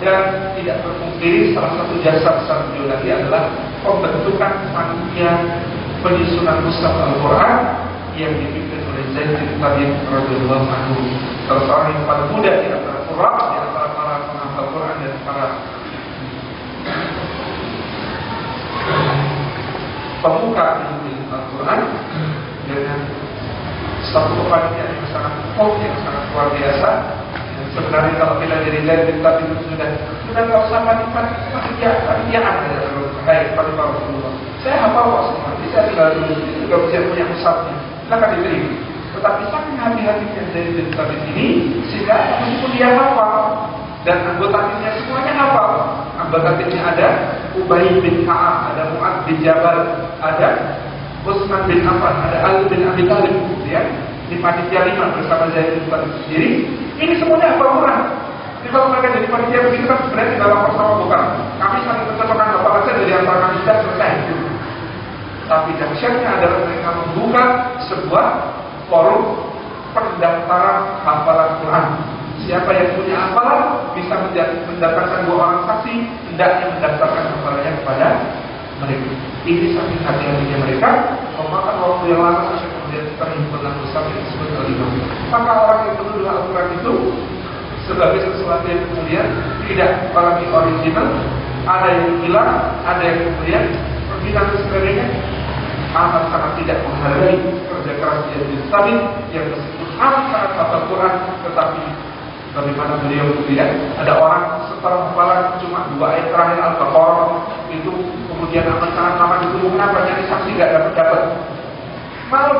dan tidak terpungkiri salah satu jasa besar beliau lagi adalah pembentukan panitia penyusunan Mushaf Al-Quran yang dipimpin oleh Zaid bin Thabit radhiyallahu anhu. Seorang yang paling muda di antara Quran, di antara para penghafal Quran dan para pemuka ilmu Al-Quran dengan satu kepanitiaan yang sangat kuat, yang sangat luar biasa Sebenarnya kalau kita jadi lain kita itu sudah sudah nggak usah mati-mati ya panitiaan ya baik pada Rasulullah. Saya hafal kok semua, bisa tinggal dulu itu juga bisa punya pusatnya. Silakan diterima. Tetapi saking hati-hatinya dari kitab ini sehingga meskipun dia hafal dan anggota timnya semuanya hafal. Anggota timnya ada Ubay bin Ka'ab, ada Mu'ad bin Jabal, ada Utsman bin Affan, ada Ali bin Abi Thalib, ya di panitia lima bersama Zaid bin Thabit sendiri. Ini semuanya apa murah. Kalau mereka jadi panitia begitu kan sebenarnya tinggal lapor sama bukan. Kami saling bertemukan bapak saja dari antara kami sudah selesai. Tapi dahsyatnya adalah mereka membuka sebuah forum pendaftaran hafalan Quran. Siapa yang punya hafalan bisa mendaftarkan dua orang saksi, hendaknya mendaftarkan hafalannya kepada mereka. Ini saking hati-hatinya mereka memakan waktu yang lama sampai kemudian perhimpunan besar yang disebut al Maka orang yang menuduh Al-Quran itu sebagai sesuatu yang kemudian tidak lagi original, ada yang hilang, ada yang kemudian perginan dan sebagainya, amat sangat tidak menghargai kerja keras dia Tapi yang meskipun amat hafal Quran, tetapi bagaimana beliau kemudian ada orang setelah hafalan cuma dua ayat terakhir Al-Baqarah itu kemudian sangat lama ditunggu kenapa jadi saksi nggak dapat dapat? Malu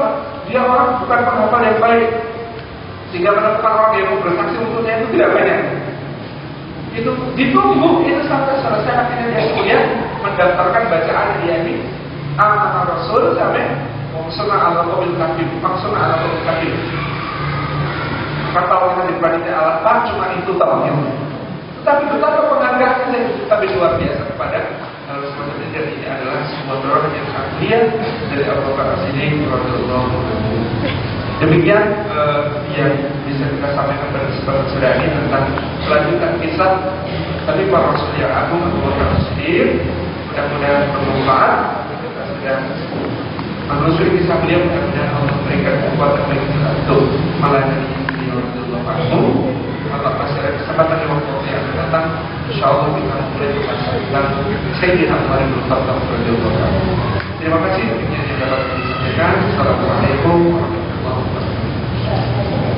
dia orang bukan penghafal yang baik. Sehingga menemukan orang yang mau bersaksi untuknya itu tidak banyak. Itu ditunggu itu sampai selesai akhirnya dia kemudian mendaftarkan bacaan dia ini. Amanah Rasul sampai maksudnya Allah mobil kafir maksudnya Allah mobil kafir kata orang di panitia alat cuma itu tahunya tetapi betapa penghargaan tapi luar biasa kepada hal semacam ini dan ini adalah sebuah dorongan yang sangat mulia dari Abu Bakar As-Siddiq radhiyallahu Demikian uh, yang bisa kita sampaikan pada kesempatan sudah ini tentang kelanjutan kisah tapi para Rasul yang agung Abu Bakar mudah-mudahan bermanfaat. Kita sudah menelusuri kisah beliau. Mudah-mudahan memberikan kekuatan bagi kita untuk melayani beliau radhiyallahu anhu masih ada kesempatan di waktu yang datang insya Allah kita mulai membaca tentang Sayyidina Umar bin Khattab. Terima kasih yang dapat saya sampaikan. Assalamualaikum warahmatullahi wabarakatuh.